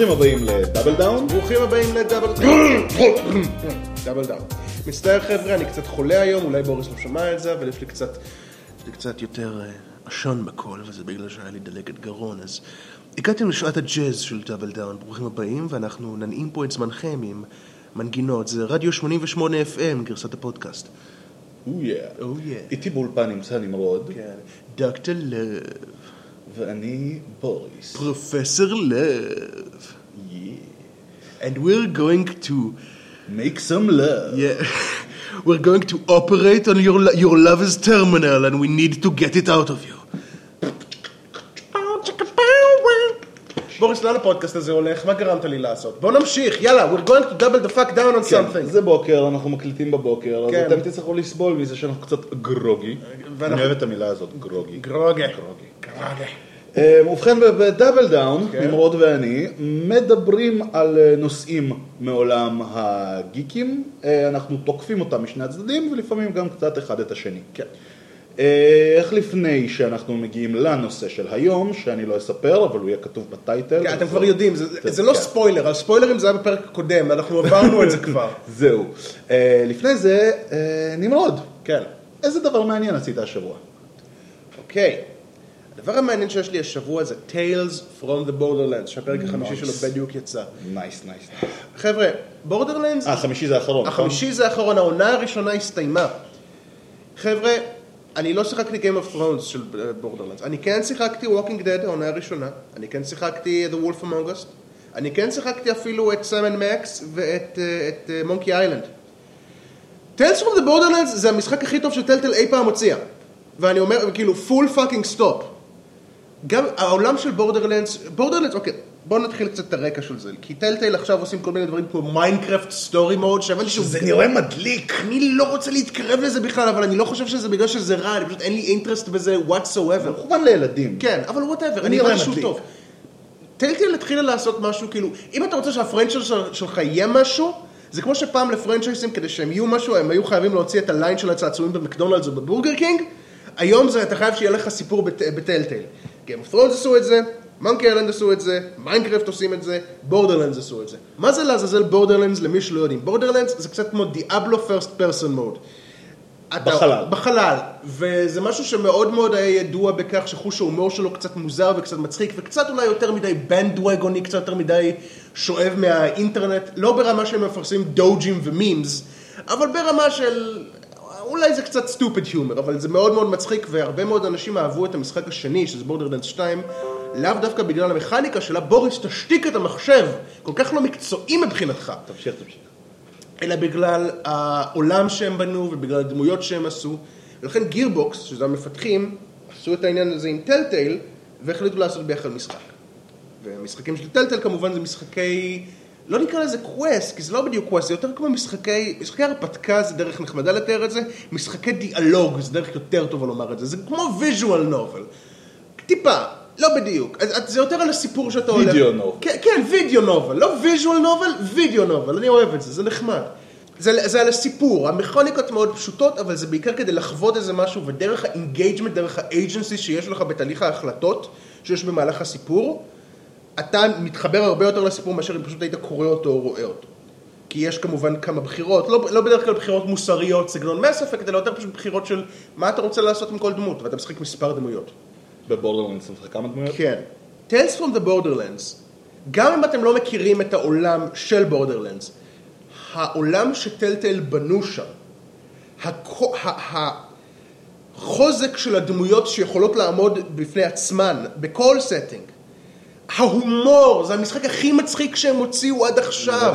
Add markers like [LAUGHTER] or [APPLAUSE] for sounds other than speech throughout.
ברוכים הבאים ל Double Down. ברוכים הבאים ל Double Down. Double Down. מצטער חבר'ה, אני קצת חולה היום, אולי בוריס לא שמע את זה, אבל יש לי קצת, יש לי קצת יותר אה, עשן בקול, וזה בגלל שהיה לי דלקת גרון, אז הגעתם לשעת הג'אז של Double Down, ברוכים הבאים, ואנחנו ננעים פה את זמנכם עם מנגינות, זה רדיו 88 FM, גרסת הפודקאסט. אויה. אויה. איתי באולפן נמצא נמרוד, כן. דוקטור לב, ואני בוריס. פרופסור לב. Yeah. And we're going to Make some love. Yeah, [LAUGHS] we're going to operate on your your lover's terminal, and we need to get it out of you. בוריס, לאן הפודקאסט הזה הולך? מה גרמת לי לעשות? בוא נמשיך, יאללה, we're going to double the fuck down on כן, something. זה בוקר, אנחנו מקליטים בבוקר, אז כן. אתם תצטרכו לסבול מזה שאנחנו קצת גרוגי. ואנחנו- אני אוהב את המילה הזאת, groggy. גרוגה. groggy. גרוגה. אה, ובכן, ב Double Down, כן. נמרוד ואני, מדברים על אה, נושאים מעולם הגיקים. אה, אנחנו תוקפים אותם משני הצדדים, ולפעמים גם קצת אחד את השני. כן. איך לפני שאנחנו מגיעים לנושא של היום, שאני לא אספר, אבל הוא יהיה כתוב ב title. כן, אתם כבר יודעים, זה- זה לא כן. ספוילר, על ספוילרים זה היה בפרק הקודם, אנחנו עברנו את זה [LAUGHS] כבר. זהו. אה, לפני זה, אה, נמרוד, כן. איזה דבר מעניין עשית השבוע? אוקיי. הדבר המעניין שיש לי השבוע זה Tales from the Borderlands, שהפרק החמישי. שלו בדיוק יצא. nice, nice. חבר'ה, Borderlands אה, החמישי זה האחרון, נכון? החמישי זה האחרון, העונה הראשונה הסתיימה. חבר'ה, אני לא שיחקתי Game of Thrones של Borderlands. אני כן שיחקתי Walking Dead, העונה הראשונה. אני כן שיחקתי The Wolf Among Us. אני כן שיחקתי אפילו את סם אנד מקס ואת אה, את, מונקי איילנד. Tales from the Borderlands זה המשחק הכי טוב שטלטייל אי פעם הוציאה. ואני אומר, כאילו, full fucking stop. גם העולם של בורדרלנדס, בורדרלנדס, אוקיי, בואו נתחיל קצת את הרקע של זה, כי טלטייל עכשיו עושים כל מיני דברים כמו מיינקראפט סטורי מוד, שהבנתי שהוא... זה נראה מדליק. אני לא רוצה להתקרב לזה בכלל, אבל אני לא חושב שזה בגלל שזה רע, אני פשוט אין לי interest בזה whatsoever. מכוון לילדים. כן, אבל whatever, אני הבנתי שהוא. טוב. טלטייל התחילה לעשות משהו, כאילו, אם אתה רוצה שה franchise של- שלך יהיה משהו, זה כמו שפעם ל franchiseים, כדי שהם יהיו משהו, הם היו חייבים להוציא את ה line של הצעצועים במקדונלדס או בבורגר קינג, היום זה, אתה חייב שיהיה לך סיפור בט- בטלטייל. Game of Thrones עשו את זה, מונקי איילנד עשו את זה, מיינקראפט עושים את זה, בורדרלנדס עשו את זה. מה זה לעזאזל בורדרלנדס למי שלא יודעים? בורדרלנדס זה קצת כמו דיאבלו first person mode. אתה- בחלל. בחלל, וזה משהו שמאוד מאוד היה ידוע בכך שחוש ההומור שלו קצת מוזר וקצת מצחיק וקצת אולי יותר מדי bandwagonי, קצת יותר מדי שואב מהאינטרנט, לא ברמה שהם מפרסמים דוג'ים ו memes, אבל ברמה של אולי זה קצת stupid humor, אבל זה מאוד מאוד מצחיק והרבה מאוד אנשים אהבו את המשחק השני, שזה בורדרלנדס 2, לאו דווקא בגלל המכניקה שלה, בוריס תשתיק את המחשב, כל כך לא מקצועי מבחינתך. תמשיך, תמשיך. אלא בגלל העולם שהם בנו ובגלל הדמויות שהם עשו. ולכן גירבוקס, שזה המפתחים, עשו את העניין הזה עם טלטייל, והחליטו לעשות ביחד משחק. והמשחקים של טלטייל כמובן זה משחקי, לא נקרא לזה quest, כי זה לא בדיוק quest, זה יותר כמו משחקי, משחקי הרפתקה זה דרך נחמדה לתאר את זה, משחקי דיאלוג זה דרך יותר טובה לומר את זה, זה כמו visual novel. טיפה, לא בדיוק, זה יותר על הסיפור שאתה הולך... video novel. כן, כן, video novel, לא visual novel, video novel, אני אוהב את זה, זה נחמד. זה, זה על הסיפור, המכניקות מאוד פשוטות, אבל זה בעיקר כדי לחוות איזה משהו, ודרך ה engagement, דרך ה agency שיש לך בתהליך ההחלטות שיש במהלך הסיפור, אתה מתחבר הרבה יותר לסיפור מאשר אם פשוט היית קורא אותו או רואה אותו. כי יש כמובן כמה בחירות, לא, לא בדרך כלל בחירות מוסריות, סגנון מס אפקט, אלא יותר פשוט בחירות של מה אתה רוצה לעשות עם כל דמות, ואתה משחק מספר דמויות. בבורדרלנדס אתה משחק כמה דמויות? כן. Tales from the Borderlands, גם אם אתם לא מכירים את העולם של בורדרלנדס, העולם שטלטל בנו שם, הכו- ה- החוזק של הדמויות שיכולות לעמוד בפני עצמן בכל setting, ההומור, זה המשחק הכי מצחיק שהם הוציאו עד עכשיו.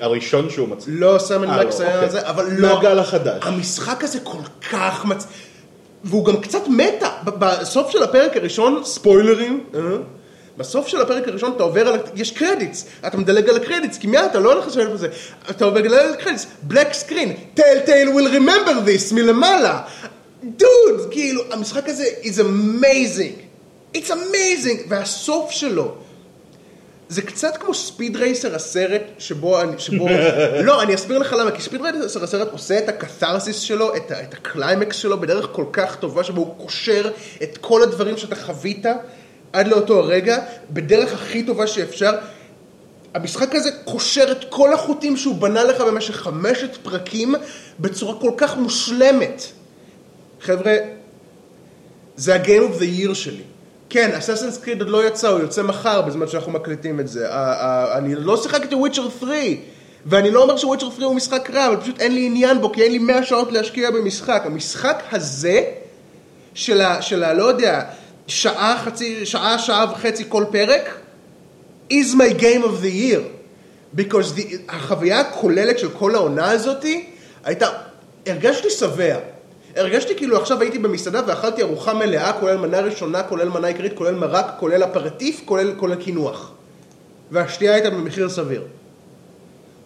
הראשון שהוא מצליח. לא, סם אנד אה, מקס לא, היה אוקיי. זה, אבל לא. מהגל החדש. המשחק הזה כל כך מצ... והוא גם קצת meta. בסוף של הפרק הראשון, ספוילרים, אה? בסוף של הפרק הראשון אתה עובר על... יש credits, אתה מדלג על ה credits, כי מיד אתה לא הולך לשלם על זה. אתה עובר על ה credits, black screen, טלטייל will remember this מלמעלה. דוד, כאילו, המשחק הזה is amazing. It's amazing. והסוף שלו, זה קצת כמו ספיד רייסר הסרט שבו, אני- שבו, [LAUGHS] לא, אני אסביר לך למה, כי ספיד רייסר הסרט עושה את הקתרסיס שלו, את, ה- את הקליימקס שלו בדרך כל כך טובה, שבו הוא קושר את כל הדברים שאתה חווית עד לאותו הרגע, בדרך הכי טובה שאפשר. המשחק הזה קושר את כל החוטים שהוא בנה לך במשך חמשת פרקים בצורה כל כך מושלמת. חבר'ה, זה ה-game of the year שלי. כן, אססנס קריד עוד לא יצא, הוא יוצא מחר בזמן שאנחנו מקליטים את זה. אני לא שיחקתי וויצ'ר 3, ואני לא אומר שוויצ'ר 3 הוא משחק רע, אבל פשוט אין לי עניין בו, כי אין לי 100 שעות להשקיע במשחק. המשחק הזה, של ה... של ה... לא יודע, שעה, חצי, שעה, שעה וחצי כל פרק, is my game of the year. because the, החוויה הכוללת של כל העונה הזאתי הייתה, הרגשתי שבע. הרגשתי כאילו עכשיו הייתי במסעדה ואכלתי ארוחה מלאה, כולל מנה ראשונה, כולל מנה עיקרית, כולל מרק, כולל אפרטיף, כולל, כולל קינוח. והשתייה הייתה במחיר סביר.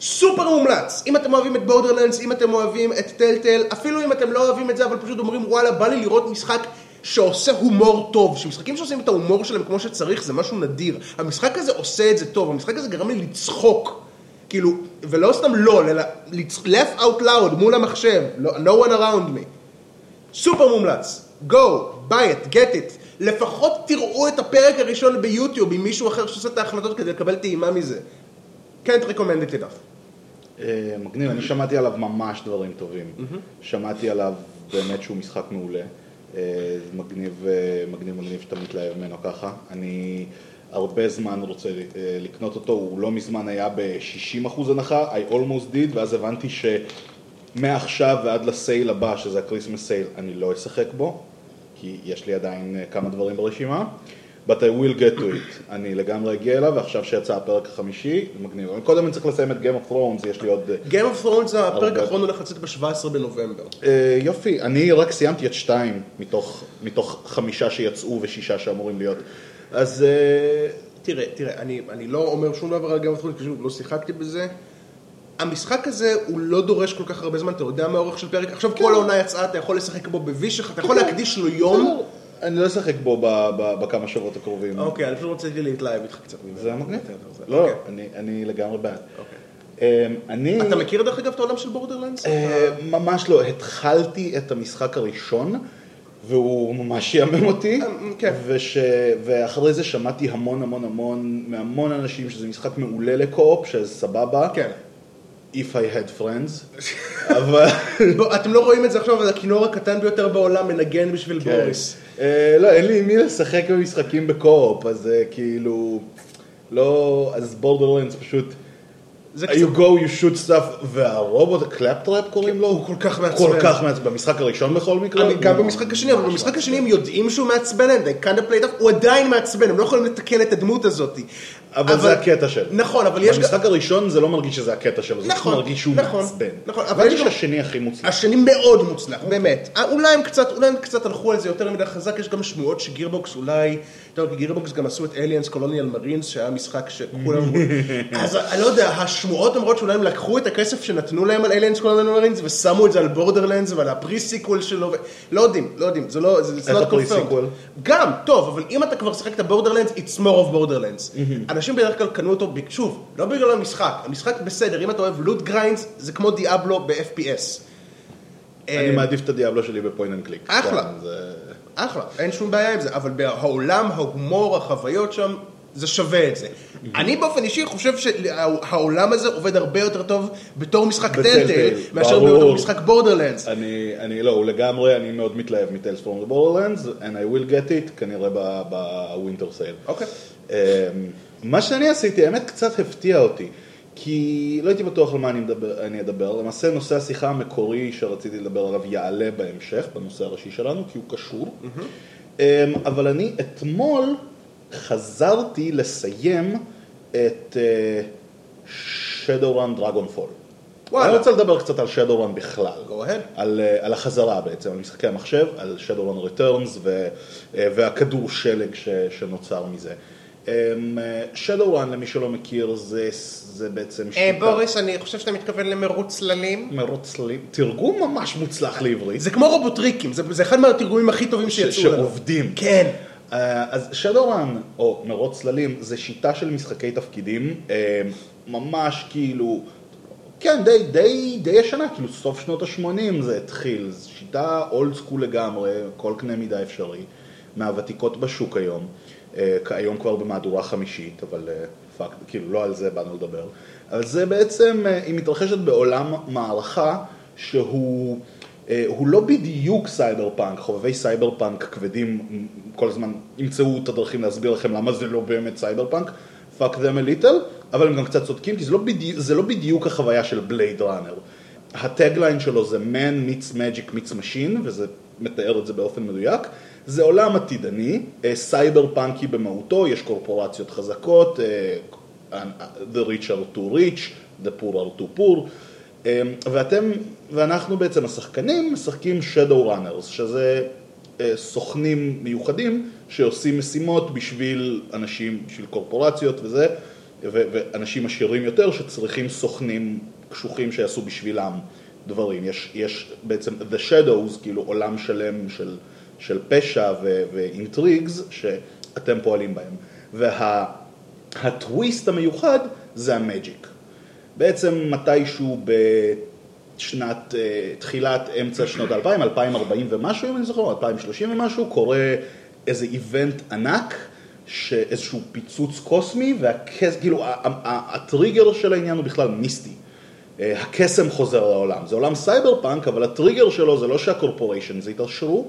סופר מומלץ, אם אתם אוהבים את בורדרלנדס, אם אתם אוהבים את טלטל, אפילו אם אתם לא אוהבים את זה, אבל פשוט אומרים וואלה, בא לי לראות משחק שעושה הומור טוב, שמשחקים שעושים את ההומור שלהם כמו שצריך זה משהו נדיר. המשחק הזה עושה את זה טוב, המשחק הזה גרם לי לצחוק. כאילו, ולא סתם לא, אלא laugh out loud מול המחשב, לא- no one around me. סופר מומלץ, go, buy it, get it. לפחות תראו את הפרק הראשון ביוטיוב עם מישהו אחר שעושה את ההחלטות כדי לקבל טעימה מזה. can't recommend it enough. אה, מגניב, אני שמעתי עליו ממש דברים טובים. שמעתי עליו באמת שהוא משחק מעולה. אה, זה מגניב, אה, מגניב, מגניב שאתה מתלהב ממנו ככה. אני הרבה זמן רוצה אה, לקנות אותו, הוא לא מזמן היה ב-60% הנחה, I almost did, ואז הבנתי שמעכשיו ועד ל sale הבא, שזה ה Christmas sale, אני לא אשחק בו, כי יש לי עדיין אה, כמה דברים ברשימה. But I will get to it. אני לגמרי אגיע אליו, ועכשיו שיצא הפרק החמישי, זה מגניב. אבל קודם אני צריך לסיים את Game of Thrones, יש לי עוד... אה, Game of Thrones הפרק. האחרון הולך לצאת ב-17 בנובמבר. אה, יופי, אני רק סיימתי את שתיים מתוך, מתוך חמישה שיצאו ושישה שאמורים להיות. אז אה, תראה, תראה, אני, אני לא אומר שום דבר על Game of Thrones, פשוט לא שיחקתי בזה. המשחק הזה הוא לא דורש כל כך הרבה זמן, אתה יודע מה האורך של פרק? עכשיו כל העונה יצאה, אתה יכול לשחק בו בווישך, אתה יכול להקדיש לו יום. אני לא אשחק בו ב- ב- בכמה שבועות הקרובים. אוקיי, אני פשוט רציתי להתלהב איתך קצת. זה מגניב. לא, אוקיי. אני- אני לגמרי בעד. אוקיי. אה, אני... אתה מכיר דרך אגב את העולם של בורדרלנדס? אה, ממש לא, התחלתי את המשחק הראשון, והוא ממש שעמם אותי, אה, כן. וש... ואחרי זה שמעתי המון המון המון, מהמון אנשים שזה משחק מעולה ל co-op, שזה סבבה, כן. If I had friends, [LAUGHS] אבל... בוא, אתם לא רואים את זה עכשיו, אבל הכינור הקטן ביותר בעולם מנגן בשביל כן. בוריס. אה, לא, אין לי עם מי לשחק במשחקים ב co-op, אז אה, כאילו, לא, אז בורדרלנדס פשוט, you go, you shoot stuff, והרובוט, הקלאפטראפ קוראים לו, הוא כל כך מעצבן. כל כך מעצבן, במשחק הראשון בכל מקרה, גם במשחק השני, אבל במשחק השני. הם יודעים שהוא מעצבן they kind of played up, הוא עדיין מעצבן, הם לא יכולים לתקן את הדמות הזאת. אבל זה הקטע שלו. נכון, אבל יש... במשחק הראשון זה לא מרגיש שזה הקטע שלו, זה פשוט נכון, מרגיש שהוא נכון, מעצבן. נכון, אבל יש גם- השני הכי מוצלח. השני מאוד מוצלח, באמת. אה, אולי הם קצת הלכו על זה יותר מדי חזק, יש גם שמועות שגירבוקס אולי, כי גירבוקס גם עשו את Aliens Colonial Marines, שהיה משחק שכולם אמרו, [LAUGHS] אז אני לא יודע, השמועות אומרות שאולי הם לקחו את הכסף שנתנו להם על Aliens Colonial Marines ושמו את זה על בורדרלנדס ועל ה pre-sequel שלו, ו... לא יודעים, לא יודעים, זה לא, זה ה pre-sequel? confirmed. גם, טוב, אבל אם אתה כבר שיחקת בורדרלנדס, it's more of borderlands. אנשים בדרך כלל קנו אותו, שוב, לא בגלל המשחק, המשחק בסדר, אם אתה אוהב loot grinds, זה כמו דיאבלו ב FPS. אני מעדיף את הדיאבלו שלי ב point and click. אחלה. אחלה, אין שום בעיה עם זה, אבל בעולם, ההומור, החוויות שם, זה שווה את זה. אני באופן אישי חושב שהעולם הזה עובד הרבה יותר טוב בתור משחק טלטייל, מאשר. בתור משחק בורדרלנדס. אני, אני לא, הוא לגמרי, אני מאוד מתלהב from the Borderlands, and I will get it, כנראה ב winter sale. אוקיי. מה שאני עשיתי, האמת קצת הפתיע אותי, כי לא הייתי בטוח על מה אני, מדבר, אני אדבר, למעשה נושא השיחה המקורי שרציתי לדבר עליו יעלה בהמשך, בנושא הראשי שלנו, כי הוא קשור, אמ, אבל אני אתמול חזרתי לסיים את אה, Shadowrun Dragonfall. וואלה. אני רוצה לדבר קצת על Shadowrun בכלל. Go ahead. על, אה, על החזרה בעצם, על משחקי המחשב, על Shadowrun Returns ו, אה, והכדור שלג ש, שנוצר מזה. אמ, אה, Shadowrun, למי שלא מכיר, זה, זה בעצם אה, בוריס, אני חושב שאתה מתכוון למרוץ צללים. מרוץ לי, תרגום ממש מוצלח לעברית. זה כמו רובוטריקים, זה זה אחד מהתרגומים הכי טובים שיצאו לנו. שעובדים. כן. אה, אז Shadowrun, או מרוץ צללים, זה שיטה של משחקי תפקידים, אה, ממש כאילו, כן, די, די, די ישנה, כאילו סוף שנות ה-80 זה התחיל, זו שיטה old school לגמרי, כל קנה מידה אפשרי, מהוותיקות בשוק היום, היום כבר במהדורה חמישית, אבל אה, fuck, כאילו לא על זה באנו לדבר. אבל זה בעצם, אה, היא מתרחשת בעולם מערכה שהוא... אה, הוא לא בדיוק סייבר פאנק, חובבי סייבר פאנק כבדים כל הזמן ימצאו את הדרכים להסביר לכם למה זה לא באמת סייבר פאנק, fuck them a little, אבל הם גם קצת צודקים, כי זה לא בדיוק, זה לא בדיוק החוויה של בלייד ראנר. ה tagline שלו זה Man meets Magic meets Machine, וזה מתאר את זה באופן מדויק. זה עולם עתידני, אה, סייבר פאנקי במהותו, יש קורפורציות חזקות, אה, the rich are too rich, the poor are too poor, אה, ואתם, ואנחנו בעצם השחקנים משחקים Shadow Runners, שזה סוכנים מיוחדים שעושים משימות בשביל אנשים, בשביל קורפורציות וזה, ואנשים עשירים יותר שצריכים סוכנים קשוחים שיעשו בשבילם דברים. יש, יש בעצם The Shadows, כאילו עולם שלם של, של פשע ואינטריגס שאתם פועלים בהם. והטוויסט וה, המיוחד זה ה magic. בעצם מתישהו בשנת, אה, תחילת אמצע שנות 2000, 2040 ומשהו אם אני זוכר, 2030 ומשהו, קורה איזה event ענק. שאיזשהו פיצוץ קוסמי, והכס... כאילו הטריגר של העניין הוא בכלל מיסטי. אה, הקסם חוזר לעולם. זה עולם סייבר פאנק, אבל הטריגר שלו זה לא שה corporations התעשרו,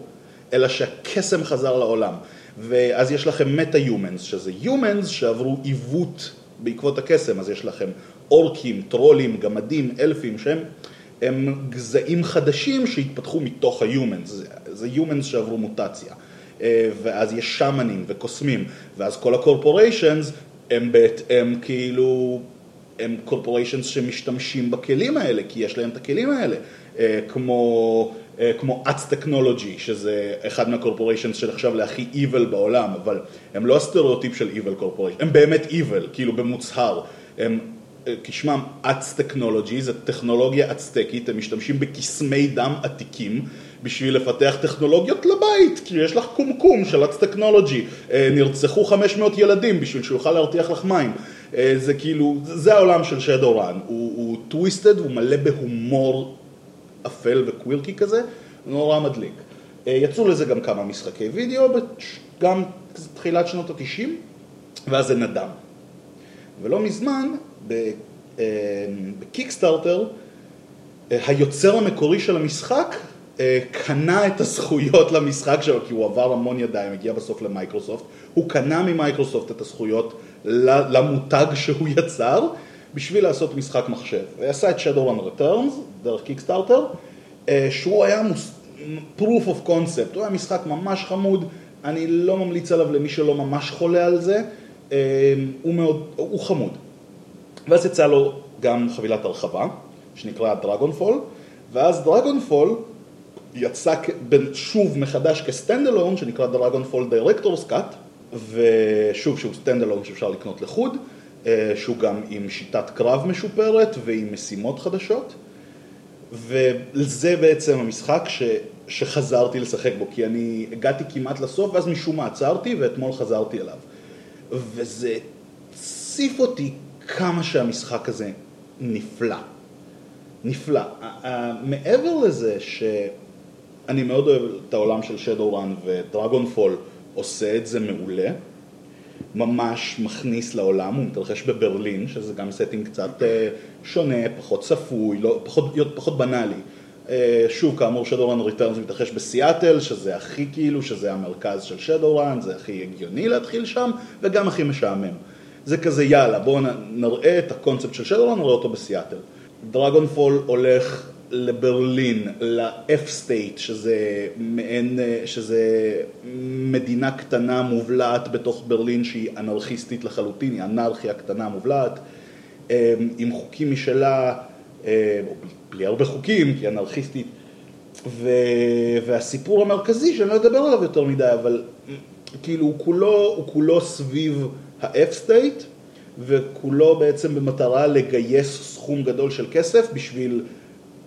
אלא שהקסם חזר לעולם. ואז יש לכם מטה-יומנס, שזה יומנס שעברו עיוות בעקבות הקסם, אז יש לכם אורקים, טרולים, גמדים, אלפים, שהם הם גזעים חדשים שהתפתחו מתוך היומנס, זה, זה יומנס שעברו מוטציה. אה, ואז יש שמנים וקוסמים, ואז כל הקורפוריישנס הם בהתאם כאילו הם קורפוריישנס שמשתמשים בכלים האלה, כי יש להם את הכלים האלה, אה, כמו, אה, כמו Aztechnology, שזה אחד מה corporations שנחשב להכי evil בעולם, אבל הם לא הסטריאוטיפ של evil corporation, הם באמת evil, כאילו במוצהר, הם אה, כשמם Aztechnology, זה טכנולוגיה אצטקית, הם משתמשים בקסמי דם עתיקים בשביל לפתח טכנולוגיות לבית, כי יש לך קומקום של Aztechnology, נרצחו 500 ילדים בשביל שהוא יוכל להרתיח לך מים. אה, זה כאילו, זה העולם של Shadowrun, הוא, twisted, הוא מלא בהומור אפל ו quirky כזה, נורא מדליק. אה, יצאו לזה גם כמה משחקי וידאו, גם תחילת שנות התשעים, ואז זה נדם. ולא מזמן, אה, בקיקסטארטר, היוצר המקורי של המשחק קנה את הזכויות למשחק שלו, כי הוא עבר המון ידיים, הגיע בסוף למייקרוסופט, הוא קנה ממייקרוסופט את הזכויות למותג שהוא יצר בשביל לעשות משחק מחשב. הוא עשה את Shadowrun Returns דרך קיקסטארטר, אה, שהוא היה proof of concept, הוא היה משחק ממש חמוד, אני לא ממליץ עליו למי שלא ממש חולה על זה, אה, הוא מאוד, הוא חמוד. ואז יצא לו גם חבילת הרחבה, שנקרא Dragonfall, ואז Dragonfall יצא שוב מחדש כ stand alone, שנקרא Dragonfall Director's Cut, ושוב שהוא stand alone שאפשר לקנות לחוד, אה, שהוא גם עם שיטת קרב משופרת ועם משימות חדשות, וזה בעצם המשחק ש... שחזרתי לשחק בו, כי אני הגעתי כמעט לסוף ואז משום מה עצרתי ואתמול חזרתי אליו. וזה הציף אותי כמה שהמשחק הזה נפלא. נפלא. מעבר לזה שאני מאוד אוהב את העולם של Shadowrun ו Dragonfall, עושה את זה מעולה, ממש מכניס לעולם, הוא מתרחש בברלין, שזה גם setting קצת אה, שונה, פחות צפוי, לא, פחות, פחות בנאלי. אה, שוב, כאמור, Shadowrun Returns מתרחש בסיאטל, שזה הכי כאילו, שזה המרכז של Shadowrun, זה הכי הגיוני להתחיל שם, וגם הכי משעמם. זה כזה, יאללה, בואו נראה את הקונספט של Shadowrun, נראה אותו בסיאטל. דרגונפול הולך לברלין, ל-F state, שזה מעין, שזה מדינה קטנה מובלעת בתוך ברלין שהיא אנרכיסטית לחלוטין, היא אנרכיה קטנה מובלעת, אמ, עם חוקים משלה, אמ, בלי הרבה חוקים, כי אנרכיסטית, ו... והסיפור המרכזי, שאני לא אדבר עליו יותר מדי, אבל כאילו הוא כולו, הוא כולו סביב ה-F state, וכולו בעצם במטרה לגייס סכום גדול של כסף בשביל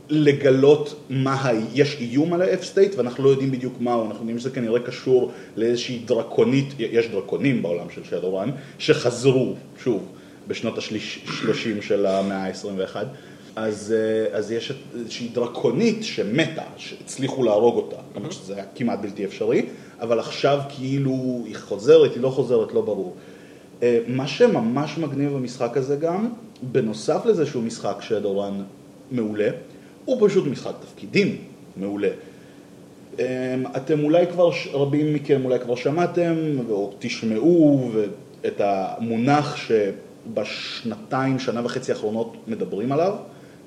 לגלות מה ה... יש איום על ה-F state ואנחנו לא יודעים בדיוק מהו, אנחנו יודעים שזה כנראה קשור לאיזושהי דרקונית, יש דרקונים בעולם של Shadowrun שחזרו, שוב, בשנות ה-30 של המאה ה-21, אז, אה, אז יש איזושהי דרקונית שמתה, שהצליחו להרוג אותה, למרות שזה היה כמעט בלתי אפשרי, אבל עכשיו כאילו היא חוזרת, היא לא חוזרת, לא ברור. אה, מה שממש מגניב במשחק הזה גם, בנוסף לזה שהוא משחק שדורן מעולה, הוא פשוט משחק תפקידים מעולה. אמ, אתם אולי כבר, רבים מכם אולי כבר שמעתם או תשמעו את המונח שבשנתיים, שנה וחצי האחרונות מדברים עליו,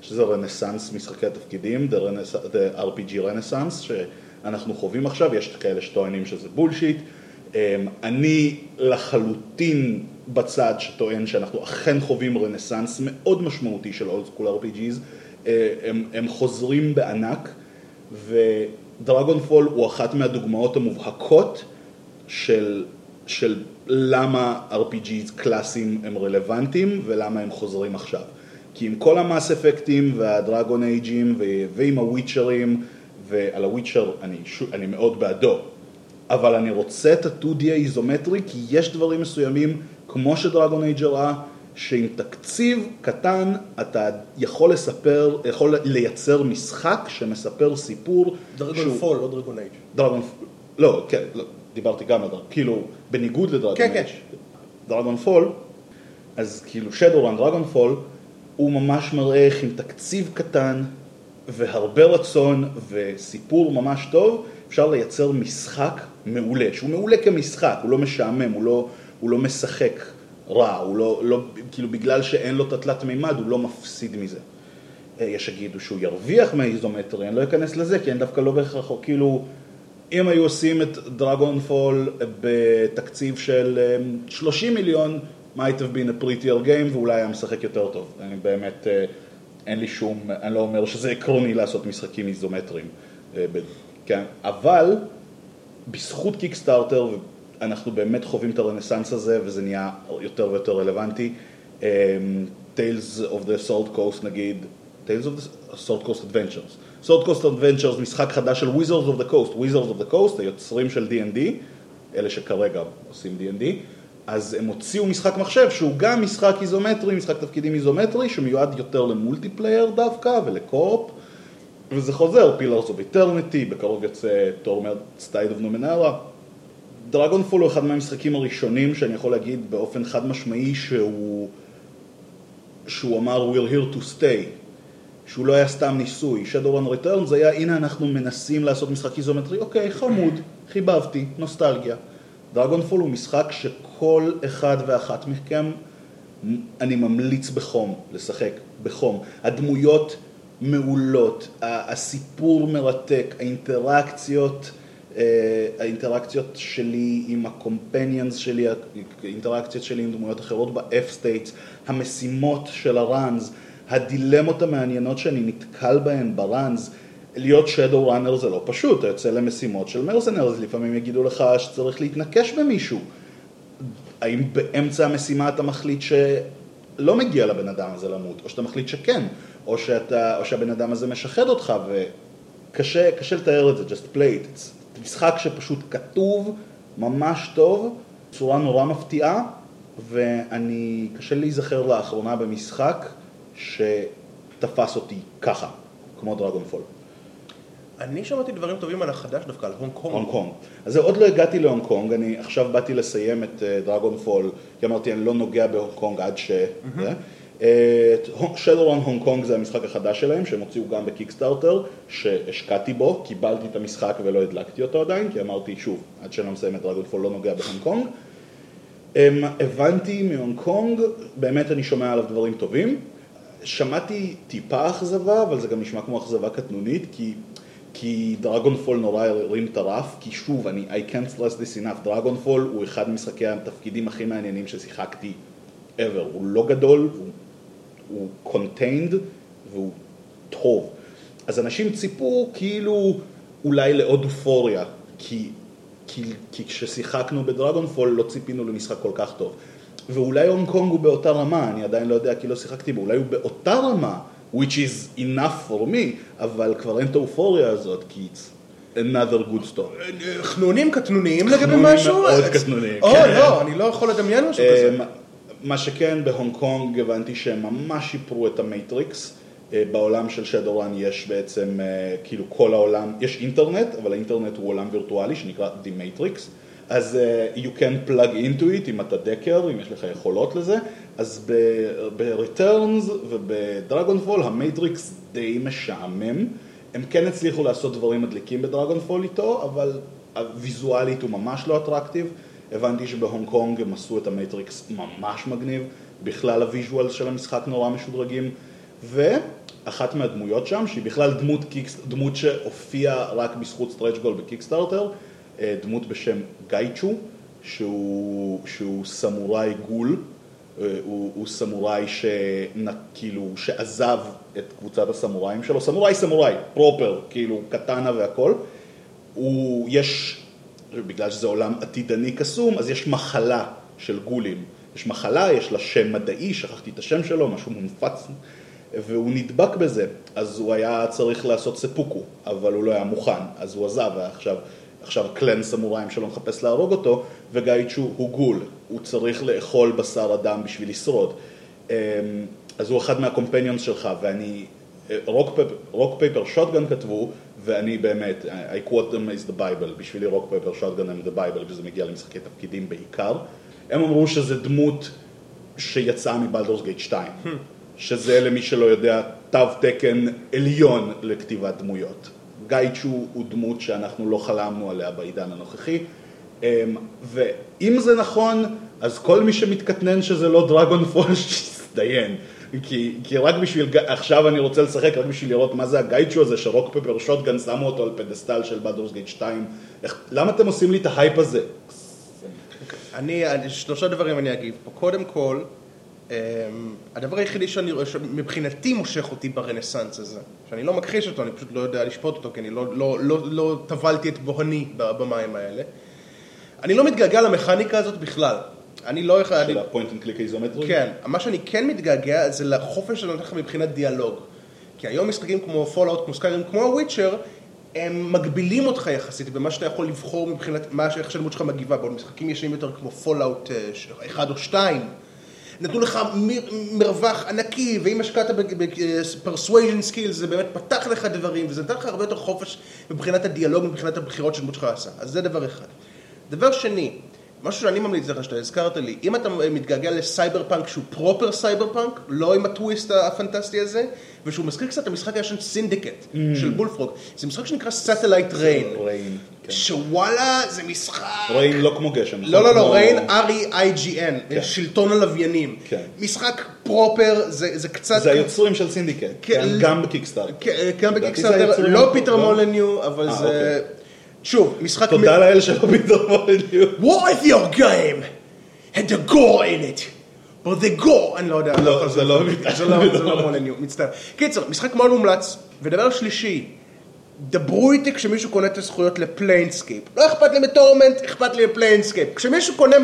שזה רנסאנס משחקי התפקידים, the, the RPG renaissance, שאנחנו חווים עכשיו, יש כאלה שטוענים שזה bullshit. אמ, אני לחלוטין בצד שטוען שאנחנו אכן חווים רנסאנס מאוד משמעותי של old school RPGs, הם, הם חוזרים בענק, ו Dragonfall הוא אחת מהדוגמאות המובהקות של, של למה RPGs קלאסיים הם רלוונטיים ולמה הם חוזרים עכשיו. כי עם כל המאס אפקטים והדרגון אייג'ים ועם הוויצ'רים, ועל הוויצ'ר אני, אני מאוד בעדו, אבל אני רוצה את ה-2D האיזומטרי כי יש דברים מסוימים, כמו שדרגון אייג' הראה, שעם תקציב קטן אתה יכול לספר, יכול לייצר משחק שמספר סיפור. דרגון פול, לא דרגון אייג'. דרגון, לא, כן, לא, דיברתי גם על דרגון, כאילו, בניגוד לדרגון כן, אייג'. כן. Dragonfall, אז כאילו Shadowrun Dragonfall, הוא ממש מראה איך עם תקציב קטן והרבה רצון וסיפור ממש טוב, אפשר לייצר משחק מעולה, שהוא מעולה כמשחק, הוא לא משעמם, הוא לא, הוא לא משחק רע, הוא לא, לא, כאילו בגלל שאין לו את התלת מימד, הוא לא מפסיד מזה. אה, יש שיגידו שהוא ירוויח מהאיזומטרי, אני לא אכנס לזה, כי אני דווקא לא בהכרח, כאילו, אם היו עושים את דרגון פול בתקציב של 30 אה, מיליון, might have been a prettier game, ואולי היה משחק יותר טוב. אני באמת, אה, אין לי שום, אני לא אומר שזה עקרוני לעשות משחקים איזומטריים, כן, אבל בזכות קיקסטארטר, אנחנו באמת חווים את הרנסאנס הזה וזה נהיה יותר ויותר רלוונטי. Tales of the Salt Coast נגיד, Tales of the Salt Coast Adventures. Salt Coast Adventures, משחק חדש של Wizards of the Coast, Wizards of the Coast, היוצרים של D&D, אלה שכרגע עושים D&D, אז הם הוציאו משחק מחשב שהוא גם משחק איזומטרי, משחק תפקידים איזומטרי, שמיועד יותר ל multiplayer דווקא ול co-op, וזה חוזר, Pillars of Eternity, בקרוב יוצא Torment Tides of Numenera. Dragonfall הוא אחד מהמשחקים הראשונים שאני יכול להגיד באופן חד משמעי שהוא, שהוא אמר We're here to stay, שהוא לא היה סתם ניסוי. Shadowrun Returns היה הנה אנחנו מנסים לעשות משחק איזומטרי, אוקיי, חמוד, חיבבתי, נוסטלגיה. דרגונפול הוא משחק שכל אחד ואחת מכם אני ממליץ בחום לשחק, בחום. הדמויות מעולות, הסיפור מרתק, האינטראקציות האינטראקציות שלי עם הקומפניאנס שלי, האינטראקציות שלי עם דמויות אחרות ב-F states, המשימות של הראנז, הדילמות המעניינות שאני נתקל בהן בראנז, להיות שדו ראנר זה לא פשוט, אתה יוצא למשימות של מרסנרס, לפעמים יגידו לך שצריך להתנקש במישהו. האם באמצע המשימה אתה מחליט שלא מגיע לבן אדם הזה למות, או שאתה מחליט שכן, או, שאתה, או שהבן אדם הזה משחד אותך, וקשה לתאר את זה, just play it, It's משחק שפשוט כתוב ממש טוב, בצורה נורא מפתיעה, ואני, קשה להיזכר לאחרונה במשחק שתפס אותי ככה, כמו Dragonfall. אני שמעתי דברים טובים על החדש דווקא, על הונג קונג. הונג קונג. אז עוד לא הגעתי להונג קונג, אני עכשיו באתי לסיים את Dragon uh, fall, כי אמרתי אני לא נוגע בהונג קונג עד ש... Mm-hmm. Shadowrun הונג קונג זה המשחק החדש שלהם, שהם הוציאו גם בקיקסטארטר, שהשקעתי בו, קיבלתי את המשחק ולא הדלקתי אותו עדיין, כי אמרתי שוב, עד שאני לא מסיים את Dragonfall לא נוגע בהונג קונג. הבנתי מהונג קונג, באמת אני שומע עליו דברים טובים. שמעתי טיפה אכזבה, אבל זה גם נשמע כמו אכזבה קטנונית, כי, כי דרגונפול נורא הרים את הרף, כי שוב, אני, I can't stress this enough, דרגונפול הוא אחד משחקי התפקידים הכי מעניינים ששיחקתי ever, הוא לא גדול, הוא הוא contained והוא טוב. אז אנשים ציפו כאילו אולי לעוד אופוריה, כי, כי, כי כששיחקנו ב-Dragonfall לא ציפינו למשחק כל כך טוב. ואולי הונג קונג הוא באותה רמה, אני עדיין לא יודע כי לא שיחקתי בו, אולי הוא באותה רמה, which is enough for me, אבל כבר אין את האופוריה הזאת, כי it's another good story. חנונים קטנוניים לגבי משהו? חנונים מאוד קטנוניים. או, כן. לא, אני לא יכול לדמיין משהו כזה. מה שכן, בהונג קונג הבנתי שהם ממש שיפרו את ה-Matrix. אה, בעולם של Shadowrun יש בעצם, אה, כאילו כל העולם, יש אינטרנט, אבל האינטרנט הוא עולם וירטואלי שנקרא The Matrix. אז uh, you can plug into it אם אתה decker, אם יש לך יכולות לזה, אז ב-Returns וב-Dragonfall ה-Matrix די משעמם. הם כן הצליחו לעשות דברים מדליקים ב-Dragonfall איתו, אבל ויזואלית הוא ממש לא attractive. הבנתי שבהונג קונג הם עשו את ה-Matrix ממש מגניב, בכלל ה-visual של המשחק נורא משודרגים, ואחת מהדמויות שם, שהיא בכלל דמות, kicks, דמות שהופיעה רק בזכות stretch goal בקיקסטארטר, דמות בשם גייצ'ו, שהוא, שהוא סמוראי גול, אה, הוא, הוא סמוראי שכאילו, שעזב את קבוצת הסמוראים שלו, סמוראי סמוראי, פרופר, כאילו קטנה והכל, הוא, יש, בגלל שזה עולם עתידני קסום, אז יש מחלה של גולים, יש מחלה, יש לה שם מדעי, שכחתי את השם שלו, משהו מונפץ, והוא נדבק בזה, אז הוא היה צריך לעשות ספוקו, אבל הוא לא היה מוכן, אז הוא עזב, ועכשיו עכשיו clan סמוראים שלו מחפש להרוג אותו, וגייצ'ו הוא ghoul, הוא צריך לאכול בשר אדם בשביל לשרוד. אמ, אז הוא אחד מה-companions שלך, ואני, Rock Paper Shotgun כתבו, ואני באמת, I quote them as the Bible, בשבילי Rock Paper Shotgun הם the Bible, כשזה מגיע למשחקי תפקידים בעיקר. הם אמרו שזה דמות שיצאה מ-Baldur's Gate 2, שזה למי שלא יודע, תו תקן עליון לכתיבת דמויות. גייצ'ו הוא דמות שאנחנו לא חלמנו עליה בעידן הנוכחי, אמ, ואם זה נכון, אז כל מי שמתקטנן שזה לא Dragonfall, [LAUGHS] שיסתום. כי, כי רק בשביל, עכשיו אני רוצה לשחק רק בשביל לראות מה זה הגייצ'ו הזה ש-Rock Paper Shotgun שמו אותו על pedestal של Baldur's Gate 2. איך, למה אתם עושים לי את ה-hype הזה? אני, שלושה דברים אני אגיב פה. קודם כל, אמ, הדבר היחידי שאני רואה, שמבחינתי מושך אותי ברנסאנס הזה, שאני לא מכחיש אותו, אני פשוט לא יודע לשפוט אותו, כי אני לא, לא, לא, לא טבלתי את בוהני במים האלה. אני לא מתגעגע למכניקה הזאת בכלל. אני לא יכול... של ה-point and click איזומטרי? כן. מה שאני כן מתגעגע זה לחופש שהיה נותן לך מבחינת דיאלוג. כי היום משחקים כמו Fallout, כמו Skyrim, כמו The Witcher, הם מגבילים אותך יחסית במה שאתה יכול לבחור מבחינת מה, איך שהדמות שלך מגיבה. בעוד משחקים ישנים יותר כמו Fallout 1 אה, או 2. נתנו לך מרווח ענקי, ואם השקעת ב-persuasion skills זה באמת פתח לך דברים, וזה נתן לך הרבה יותר חופש מבחינת הדיאלוג, מבחינת הבחירות שהדמות שלך עשה. אז זה דבר אחד. דבר שני, משהו שאני ממליץ לך שאתה הזכרת לי, אם אתה מתגעגע לסייברפאנק שהוא proper סייברפאנק, לא עם הטוויסט הפנטסטי הזה, ושהוא מזכיר קצת את המשחק הישן Syndicate mm. של Bullfrog, זה משחק שנקרא Satellite Reign, כן. שוואלה זה משחק, Reign לא כמו גשם, לא לא לא, Reign R-E-I-G-N, כן. שלטון הלוויינים, כן. משחק proper, זה קצת, זה היוצרים של Syndicate, גם בקיקסטארטר, גם בקיקסטארטר, לא פיטר מולניו, אבל אה, זה... שוב, משחק... תודה לאל שלא פתאום Molyneux. What if your game had a gore in it? but the gore, אני לא יודע. לא, זה לא... זה לא Molyneux, מצטער. קיצר, משחק מאוד מומלץ, ודבר שלישי, דברו איתי כשמישהו קונה את הזכויות ל-Planescape. לא אכפת לי מ-Torment, אכפת לי מ-Planescape. כשמישהו קונה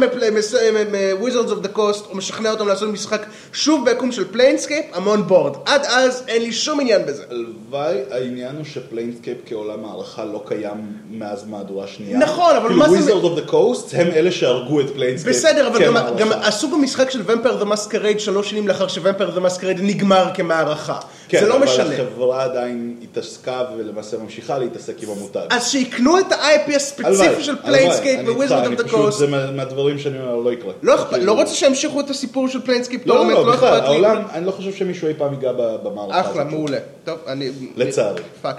מ-Wizards of the Coast, הוא משכנע אותם לעשות משחק שוב ביקום של Planescape, I'm on board. עד אז אין לי שום עניין בזה. הלוואי העניין הוא ש-Planescape כעולם מערכה לא קיים מאז מהדורה שנייה. נכון, אבל מה זה... כאילו Wizards of the Coast הם אלה שהרגו את Planescape. בסדר, אבל גם עשו משחק של Vampire: The Masquerade שלוש שנים לאחר ש-Vampire: The Masquerade נגמר כמערכה. כן, זה לא משנה. אבל החברה עדיין התעסקה ולמעשה ממשיכה להתעסק עם המותג. אז שיקנו את ה-IP הספציפי של Planescape מ-Wizards of the Coast. זה מהדברים שאני אומר, לא יקרה. לא אכפת, לא רוצה שימשיכו את הסיפור של Planescape לא, לא, לא, בכלל, העולם, אני לא חושב שמישהו אי פעם ייגע במערכה הזאת. אחלה, מעולה. טוב, אני... לצערי. fuck.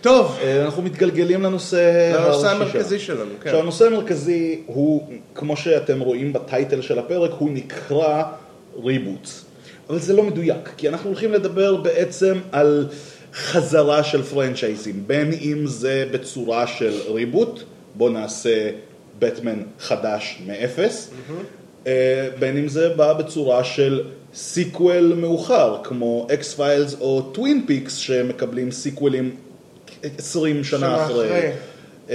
טוב. אה, אנחנו מתגלגלים לנושא לנושא המרכזי שלנו, כן. עכשיו, הנושא המרכזי הוא, כמו שאתם רואים ב-title של הפרק, הוא נקרא Reboots. אבל זה לא מדויק, כי אנחנו הולכים לדבר בעצם על חזרה של פרנצ'ייזים, בין אם זה בצורה של reboot, בוא נעשה בטמן חדש מאפס, mm-hmm. בין אם זה בא בצורה של sequel מאוחר, כמו X-Files או Twin Peaks שמקבלים sequel-ים 20 שנה, שנה אחרי. אחרי. אמ,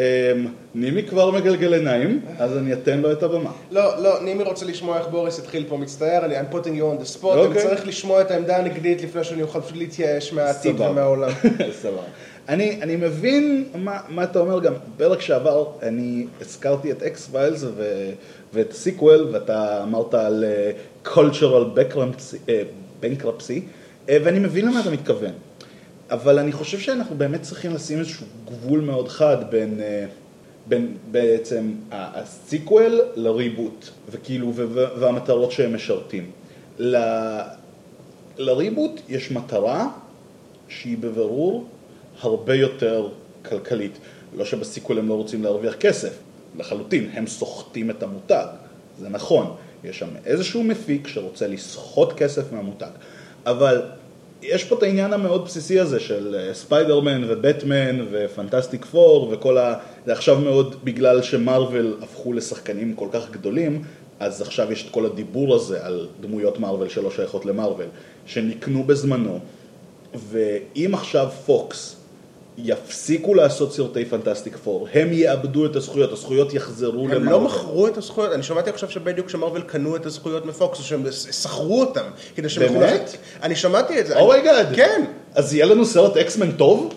נימי כבר מגלגל עיניים, אז אני אתן לו את הבמה. לא, לא, נימי רוצה לשמוע איך בוריס התחיל פה, מצטער, אני I'm putting you on the spot, אני אוקיי. צריך לשמוע את העמדה הנגדית לפני שאני אוכל פשוט להתייאש מהעתיד ומהעולם. [LAUGHS] סבבה. אני, אני מבין מה, מה אתה אומר גם, בפרק שעבר אני הזכרתי את X-Files ואת sequel, ואתה אמרת על uh, cultural bankruptcy, uh, ואני מבין למה אתה מתכוון. אבל אני חושב שאנחנו באמת צריכים לשים איזשהו גבול מאוד חד בין, אה, בין בעצם ה-sequel ל-reboot, וכאילו, והמטרות שהם משרתים. ל- ל-reboot יש מטרה שהיא בבירור הרבה יותר כלכלית. לא שב-sequel הם לא רוצים להרוויח כסף, לחלוטין, הם סוחטים את המותג, זה נכון. יש שם איזשהו מפיק שרוצה לסחוט כסף מהמותג, אבל יש פה את העניין המאוד בסיסי הזה של אה, ספיידרמן ובטמן ו-Fantastic Four וכל ה... זה עכשיו מאוד בגלל שמארוול הפכו לשחקנים כל כך גדולים, אז עכשיו יש את כל הדיבור הזה על דמויות מארוול שלא שייכות למארוול, שנקנו בזמנו, ואם עכשיו פוקס יפסיקו לעשות סרטי Fantastic Four, הם יאבדו את הזכויות, הזכויות יחזרו הם למארוול. לא מכרו את הזכויות, אני שמעתי עכשיו שבדיוק שמארוול קנו את הזכויות מפוקס, או שהם שכרו אותם, כדי שהם יוכלו באמת? אני שמעתי את זה. Oh my god. כן. אז יהיה לנו סרט X-Men טוב?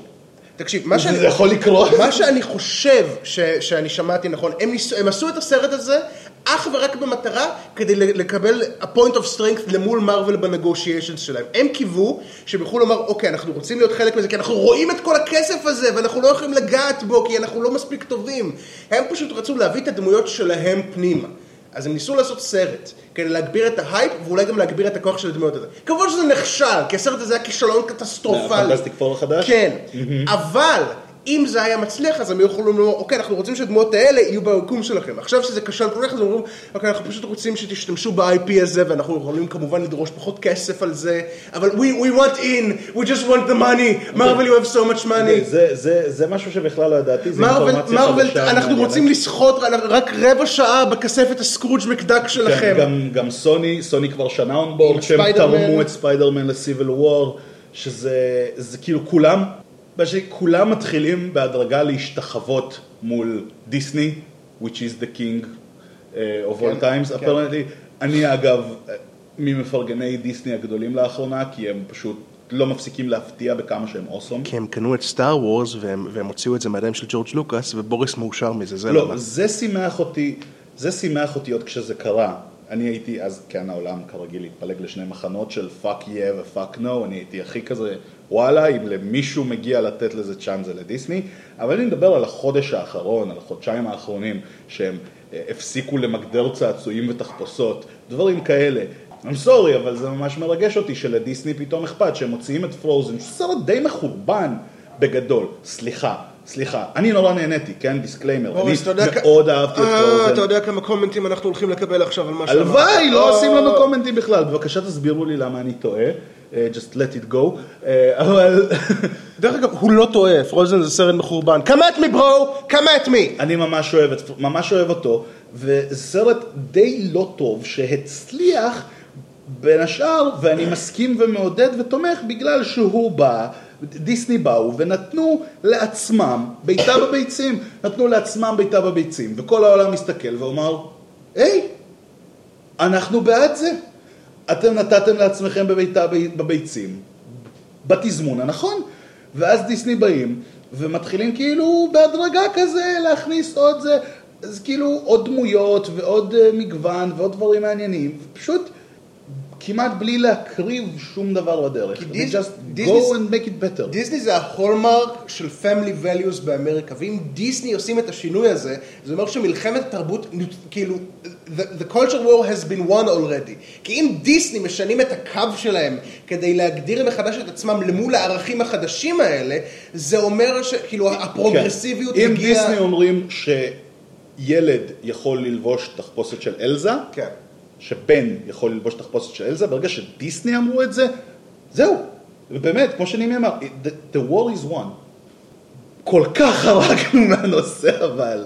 תקשיב, מה שאני... זה יכול לקרות? מה שאני חושב ש, שאני שמעתי נכון, הם, ניס, הם עשו את הסרט הזה אך ורק במטרה כדי לקבל a point of strength למול מארוול ב negotiations שלהם. הם קיוו שהם יוכלו לומר, אוקיי, אנחנו רוצים להיות חלק מזה, כי אנחנו רואים את כל הכסף הזה, ואנחנו לא יכולים לגעת בו, כי אנחנו לא מספיק טובים. הם פשוט רצו להביא את הדמויות שלהם פנימה. אז הם ניסו לעשות סרט, כדי להגביר את ההייפ, ואולי גם להגביר את הכוח של הדמויות הזה. כמובן שזה נכשל, כי הסרט הזה היה כישלון קטסטרופלי. ה Fantastic Four החדש? כן, אבל אם זה היה מצליח, אז הם היו יכולים לומר, אוקיי, אנחנו רוצים שהדמויות האלה יהיו ביקום שלכם. עכשיו שזה כשל כל כך, אז הם אומרים, אוקיי, אנחנו פשוט רוצים שתשתמשו ב-IP הזה, ואנחנו יכולים כמובן לדרוש פחות כסף על זה, אבל we, we want in, we just want the money, Marvel you have so much money. זה, זה, זה משהו שבכלל לא ידעתי, זה אינפורמציה חדשה. אנחנו. רוצים לסחוט רק רבע שעה בכספת הסקרוג' מקדק כן, שלכם. גם, גם סוני, סוני כבר שנה און בורד, עם שהם. תרמו את ספיידרמן לסיביל וור, שזה זה כאילו כולם, כולם מתחילים בהדרגה להשתחוות מול דיסני, which is the king uh, of all כן, times, כן. apparently. אני אגב ממפרגני דיסני הגדולים לאחרונה, כי הם פשוט לא מפסיקים להפתיע בכמה שהם awesome. כי הם קנו את סטאר וורס והם, והם הוציאו את זה מהידיים של ג'ורג' לוקאס ובוריס מאושר מזה, זה לא, למה. זה שימח אותי, זה שימח אותי עוד כשזה קרה. אני הייתי, אז כן העולם כרגיל התפלג לשני מחנות של fuck yeah ו fuck no, אני הייתי הכי כזה, וואלה, אם למישהו מגיע לתת לזה צ'אנס זה לדיסני, אבל אני מדבר על החודש האחרון, על החודשיים האחרונים, שהם אה, הפסיקו למגדר צעצועים ותחפושות, דברים כאלה. I'm sorry, אבל זה ממש מרגש אותי שלדיסני פתאום אכפת, שהם מוציאים את Frozen, סרט די מחורבן בגדול. סליחה, סליחה, אני נורא נהניתי, כן? disclaimer. אני מאוד אהבתי את אה, Frozen. אתה יודע כמה קומנטים אנחנו הולכים לקבל עכשיו על מה שאמרת. הלוואי, לא אה, עושים לנו קומנטים בכלל. בבקשה תסבירו לי למה אני טועה. אה, just let it go. אה, אבל [LAUGHS] דרך אגב, הוא לא טועה, פרוזן זה סרט מחורבן. come at me bro, come at me. אני ממש אוהב, את- ממש אוהב אותו, וזה סרט די לא טוב שהצליח בין השאר, ואני מסכים ומעודד ותומך בגלל שהוא בא, דיסני באו ונתנו לעצמם בעיטה בביצים, נתנו לעצמם בעיטה בביצים, וכל העולם מסתכל ואומר, היי, אנחנו בעד זה. אתם נתתם לעצמכם בביתה בביצים, בתזמון הנכון. ואז דיסני באים ומתחילים כאילו בהדרגה כזה להכניס עוד זה, אז כאילו עוד דמויות ועוד אה, מגוון ועוד דברים מעניינים, פשוט כמעט בלי להקריב שום דבר בדרך. כי דיס- just דיסני- go and make it better. דיסני זה ההולמרק של family values באמריקה, ואם דיסני עושים את השינוי הזה, זה אומר שמלחמת התרבות, כאילו, the, the culture war has been won already. כי אם דיסני משנים את הקו שלהם כדי להגדיר מחדש את עצמם למול הערכים החדשים האלה, זה אומר שכאילו הפרוגרסיביות כן. אם הגיעה... דיסני אומרים שילד יכול ללבוש תחפושת של אלזה, כן. שבן יכול ללבוש תחפושת של אלזה, ברגע שדיסני אמרו את זה, זהו. ובאמת, כמו שנימי אמר, the, the war is won. כל כך [LAUGHS] חרגנו מהנושא אבל.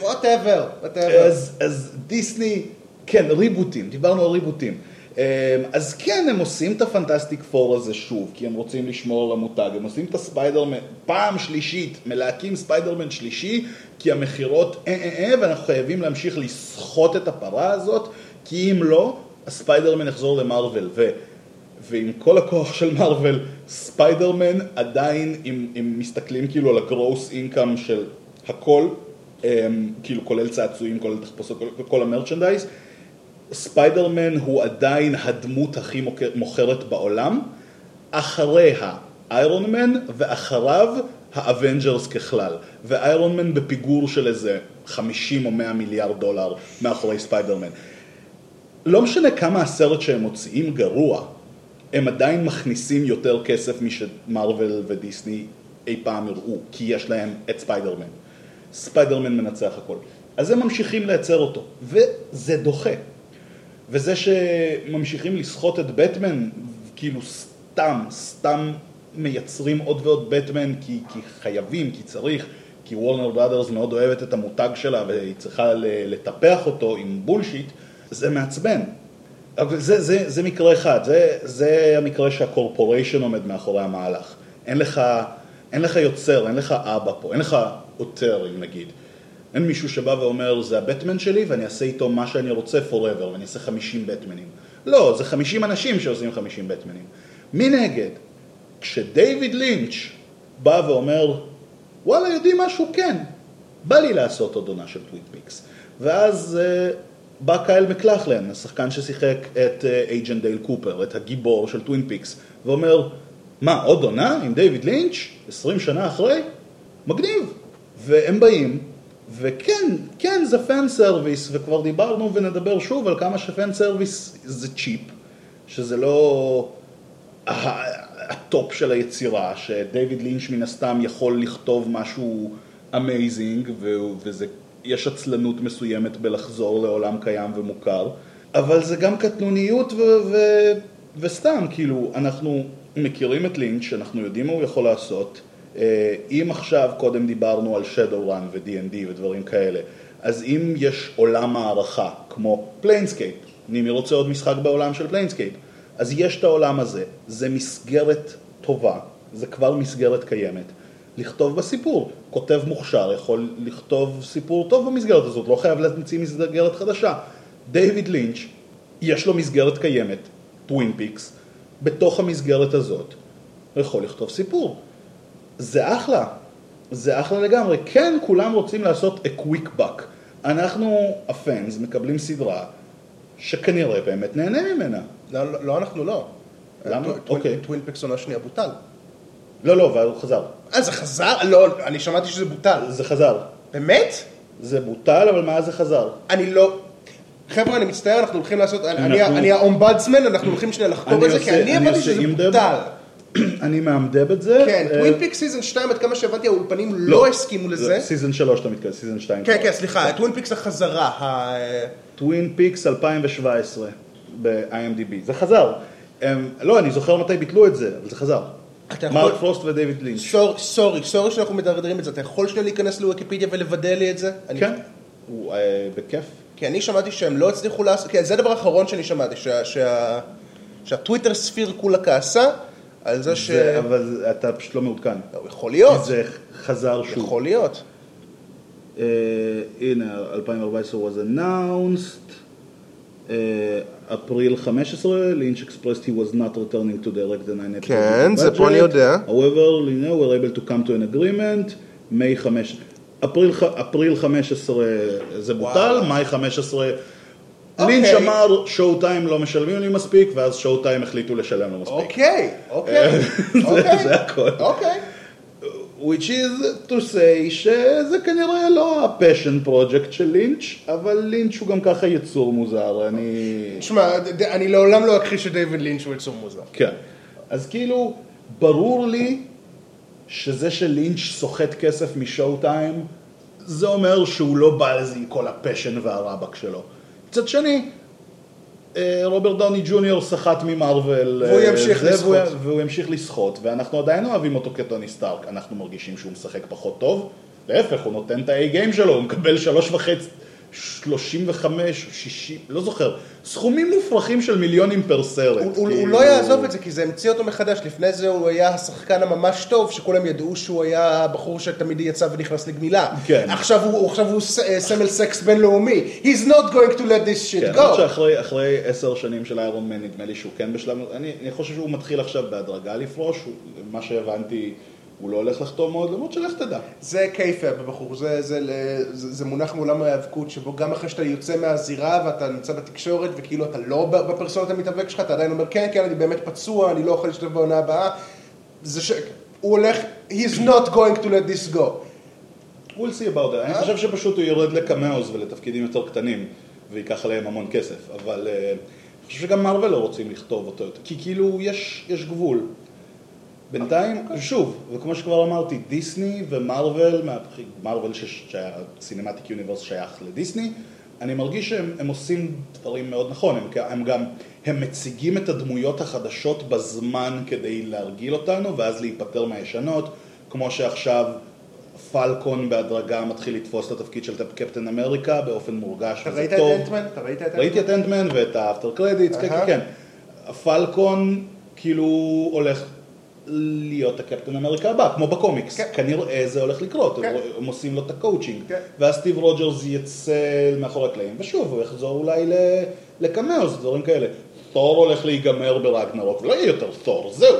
whatever, whatever. אז, דיסני, כן, ריבוטים, דיברנו על ריבוטים. אמ, אז כן, הם עושים את ה Fantastic Four הזה שוב, כי הם רוצים לשמור על המותג, הם עושים את הספיידרמן, פעם שלישית, מלהקים ספיידרמן שלישי, כי המכירות אה אה אה, ואנחנו חייבים להמשיך לסחוט את הפרה הזאת, כי אם לא, הספיידרמן יחזור למארוול. ועם כל הכוח של מארוול, ספיידרמן עדיין, אם, אם מסתכלים כאילו על ה gross income של הכל, כאילו כולל צעצועים, כולל תחפושות, כל, ה merchandise, ספיידרמן הוא עדיין הדמות הכי מוכר, מוכרת בעולם, אחריה Iron Man ואחריו ה Avengers ככלל, ו Iron Man בפיגור של איזה 50 או 100 מיליארד דולר מאחורי ספיידרמן. לא משנה כמה הסרט שהם מוציאים גרוע, הם עדיין מכניסים יותר כסף משמארוול ודיסני אי פעם יראו, כי יש להם את ספיידרמן. ספיידרמן מנצח הכל. אז הם ממשיכים לייצר אותו, וזה דוחה. וזה שממשיכים לסחוט את בטמן, כאילו סתם, סתם מייצרים עוד ועוד בטמן כי, כי חייבים, כי צריך, כי Warner Brothers מאוד אוהבת את המותג שלה והיא צריכה לטפח אותו עם bullshit, זה מעצבן. אבל זה, זה, זה מקרה אחד, זה, זה המקרה שהקורפוריישן עומד מאחורי המהלך. אין לך, אין לך יוצר, אין לך אבא פה, אין לך עותר, אם נגיד. אין מישהו שבא ואומר, זה הבטמן שלי ואני אעשה איתו מה שאני רוצה forever ואני אעשה 50 בטמנים. לא, זה 50 אנשים שעושים 50 בטמנים. מנגד, כשדייוויד לינץ' בא ואומר, וואלה, יודעים משהו? כן, בא לי לעשות עוד עונה של טווין פיקס. ואז אה, בא קייל מקלכלן, השחקן ששיחק את agent אה, דייל קופר, את הגיבור של טווין פיקס, ואומר, מה, עוד עונה עם דייוויד לינץ', 20 שנה אחרי? מגניב. והם באים, וכן, כן, זה fan service, וכבר דיברנו ונדבר שוב על כמה ש fan service זה cheap, שזה לא הטופ של היצירה, שדייוויד לינץ' מן הסתם יכול לכתוב משהו amazing, ויש עצלנות מסוימת בלחזור לעולם קיים ומוכר, אבל זה גם קטנוניות ו- ו- וסתם, כאילו, אנחנו מכירים את לינץ', אנחנו יודעים מה הוא יכול לעשות, אם עכשיו קודם דיברנו על Shadowrun ו-D&D ודברים כאלה, אז אם יש עולם מערכה כמו Planescape, אני רוצה עוד משחק בעולם של Planescape, אז יש את העולם הזה, זה מסגרת טובה, זה כבר מסגרת קיימת. לכתוב בסיפור, כותב מוכשר יכול לכתוב סיפור טוב במסגרת הזאת, לא חייב להמציא מסגרת חדשה. דיוויד לינץ', יש לו מסגרת קיימת, טווין פיקס, בתוך המסגרת הזאת, הוא יכול לכתוב סיפור. זה אחלה, זה אחלה לגמרי. כן, כולם רוצים לעשות a quick buck. אנחנו, ה fans, מקבלים סדרה שכנראה באמת נהנה ממנה. לא, לא, לא אנחנו לא. למה? אוקיי. טווין פיקס עונה שנייה בוטל. לא, לא, אבל הוא חזר. אה, זה חזר? לא, אני שמעתי שזה בוטל. זה חזר. באמת? זה בוטל, אבל מאז זה חזר. אני לא... חבר'ה, אני מצטער, אנחנו הולכים לעשות... אני- אנחנו- אני האומבודסמן, אנחנו הולכים שנייה לחקור את זה, כי אני הבנתי שזה. בוטל. [CLEARS THROAT] אני מאמדב את זה. כן, טווין פיקס season 2, עד כמה שהבנתי, האולפנים לא הסכימו לזה. season 3 אתה מתכוון, season 2. כן, כן, סליחה, טווין פיקס החזרה. טווין פיקס 2017 ב-IMDb. זה חזר. לא, אני זוכר מתי ביטלו את זה, אבל זה חזר. מרק פרוסט ודייוויד לינץ'. sor- sorry, sorry שאנחנו מדרדרים את זה. אתה יכול שנייה להיכנס לוויקיפדיה ולוודא לי את זה? כן, אה, בכיף. כי אני שמעתי שהם לא הצליחו לעשות, כן, זה הדבר האחרון שאני שמעתי, שה- שה- שה Twitter sphere כולה כעסה על זה ש... זה- אבל אתה פשוט לא מעודכן. יכול להיות, זה חזר שוב. יכול להיות. אה, הנה, 2014 was announced. אה, אפריל 15, לינץ' expressed he was not returning to direct the nine episodes. כן, of the זה פה אני. יודע. However, you know, we're able to come to an agreement, מאי 5, אפריל, אפריל 15 זה בוטל. מאי 15, אוקיי. לינץ' אמר שואו טיים לא משלמים לי מספיק, ואז שואו טיים החליטו לשלם לו מספיק. אוקיי, אוקיי, [LAUGHS] זה- אוקיי. זה הכל. אוקיי. which is to say שזה כנראה לא ה-passion project של לינץ', אבל לינץ' הוא גם ככה יצור מוזר, אני... תשמע, אני לעולם לא אכחיש שדייוויד לינץ' הוא יצור מוזר. כן. אז כאילו, ברור לי שזה שלינץ' סוחט כסף מ Showtime, זה אומר שהוא לא בא לזה עם כל ה passion והרבק שלו. מצד שני, אה, רוברט דאוני ג'וניור סחט ממרוויל. והוא אה, ימשיך זה, לסחוט. והוא- והוא ימשיך לסחוט, ואנחנו עדיין אוהבים אותו כטוני סטארק. אנחנו מרגישים שהוא משחק פחות טוב, להפך, הוא נותן את ה-A גיים שלו, הוא מקבל שלוש וחצי, 35, 60, לא זוכר, סכומים מופרכים של מיליונים פר סרט. הוא- הוא הוא כאילו. לא יעזוב את זה, כי זה המציא אותו מחדש. לפני זה הוא היה השחקן הממש טוב, שכולם ידעו שהוא היה הבחור שתמיד יצא ונכנס לגמילה. כן. עכשיו הוא עכשיו הוא ס- אה, סמל סקס בינלאומי. He's not going to let this כן, shit למרות go. שאחרי אחרי עשר שנים של איירון מן, נדמה לי שהוא כן בשלב, אני, אני חושב שהוא מתחיל עכשיו בהדרגה לפרוש, הוא, מה שהבנתי, הוא לא הולך לחתום עוד, למרות שלך תדע. זה קייפאב בבחור, זה, זה, זה, זה מונח מעולם ההיאבקות, שבו גם אחרי שאתה יוצא מהזירה ואתה נמצא בתקשורת וכאילו אתה לא בפרסונת המתאבק שלך, אתה עדיין אומר כן, כן, אני באמת פצוע, אני לא יכול להשתתף בעונה הבאה. זה ש... הוא הולך, he's not going to let this go. we'll see about that. אני חושב שפשוט הוא יורד לקמאוס ולתפקידים יותר קטנים, וייקח עליהם המון כסף, אבל אה, אני חושב שגם מארוול לא רוצים לכתוב אותו יותר, כי כאילו יש, יש גבול. בינתיים, שוב, וכמו שכבר אמרתי, דיסני מארוול ש- שהסינמטיק יוניברס שייך לדיסני, אני מרגיש שהם הם עושים דברים מאוד נכון, הם, הם גם, הם מציגים את הדמויות החדשות בזמן כדי להרגיל אותנו, ואז להיפטר מהישנות, כמו שעכשיו פלקון בהדרגה מתחיל לתפוס את התפקיד של קפטן אמריקה באופן מורגש, וזה ראית את טוב. אנטמן? אתה ראית את ראיתי את אנטמן ואת האפטר כן, כן, אהה. כן. ה Falcon כאילו הולך להיות הקפטן אמריקה הבא, כמו בקומיקס. כן. כנראה זה הולך לקרות, כן. הם עושים לו את הקואוצ'ינג. כן. ואז סטיב רוג'רס יצא מאחורי הקלעים, ושוב, הוא יחזור אולי ל cameos, דברים כאלה. תור הולך להיגמר ברגנרוק, ולא יהיה יותר תור, זהו.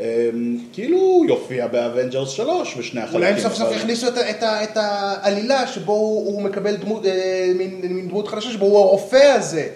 אמ, כאילו הוא יופיע ב Avengers 3 בשני החלקים. אולי הם סוף סוף יכניסו את, העלילה שבו הוא, מקבל דמות, אה, מין, דמות חדשה שבו הוא הרופא הזה,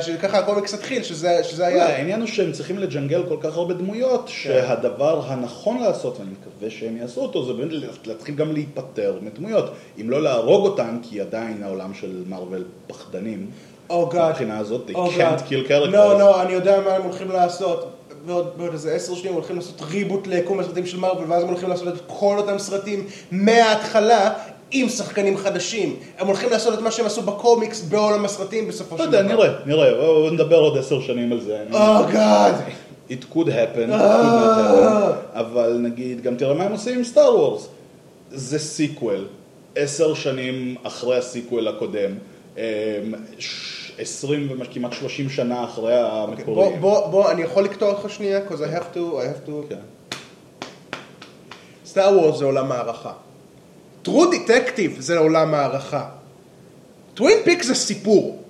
שככה הקומיקס התחיל, שזה, שזה היה. העניין הוא שהם צריכים לג'נגל כל כך הרבה דמויות, שהדבר הנכון לעשות, ואני מקווה שהם יעשו אותו, זה באמת להתחיל גם להיפטר מדמויות. אם לא להרוג אותן, כי עדיין העולם של מארוול פחדנים. Oh God. מבחינה הזאת, they Oh can't God. kill characters. לא, לא, אני יודע מה הם הולכים לעשות. בעוד, בעוד איזה עשר שניות הולכים לעשות ריבוט ליקום הסרטים של מארוול, ואז הם הולכים לעשות את כל אותם סרטים מההתחלה. עם שחקנים חדשים, הם הולכים לעשות את מה שהם עשו בקומיקס בעולם הסרטים בסופו לא של יודע, דבר. נראה, נראה, בואו נדבר עוד עשר שנים על זה. Oh God. It could happen, it could not happen, אבל נגיד, גם תראה מה הם עושים עם Star Wars. זה sequel, עשר שנים אחרי ה sequel הקודם, אמ, עשרים וכמעט שלושים שנה אחרי בוא, המקורי. בוא, בוא, אני יכול לקטוע אותך שנייה? because I have to, I have to. כן. Star Wars זה עולם הערכה. True Detective זה עולם הערכה. Twin Peaks זה סיפור.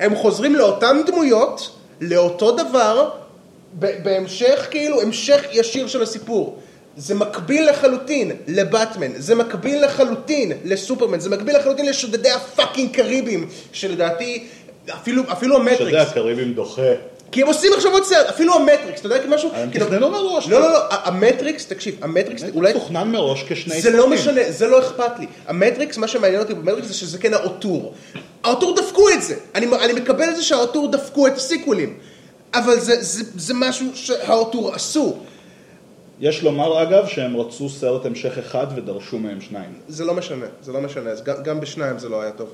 הם חוזרים לאותן דמויות, לאותו דבר, בהמשך כאילו, המשך ישיר של הסיפור. זה מקביל לחלוטין לבטמן, זה מקביל לחלוטין לסופרמן, זה מקביל לחלוטין לשודדי ה fucking קריבים, שלדעתי, אפילו, אפילו המטריקס, קריבים דוחה. כי הם עושים עכשיו עוד סרט, אפילו המטריקס, אתה יודע משהו? כאילו- תכננו מראש. לא, לא, לא, המטריקס, תקשיב, המטריקס, אולי... תוכנן מראש כשני זה לא סרטים. משנה, זה לא אכפת לי. המטריקס, מה שמעניין אותי במטריקס זה שזה כן ה auteur. ה auteur דפקו את זה. אני, אני מקבל את זה שה auteur דפקו את ה sequel ים. אבל זה, זה, זה משהו שה auteur עשו. יש לומר אגב שהם רצו סרט המשך אחד ודרשו מהם שניים. זה לא משנה, זה לא משנה, גם בשניים זה לא היה טוב.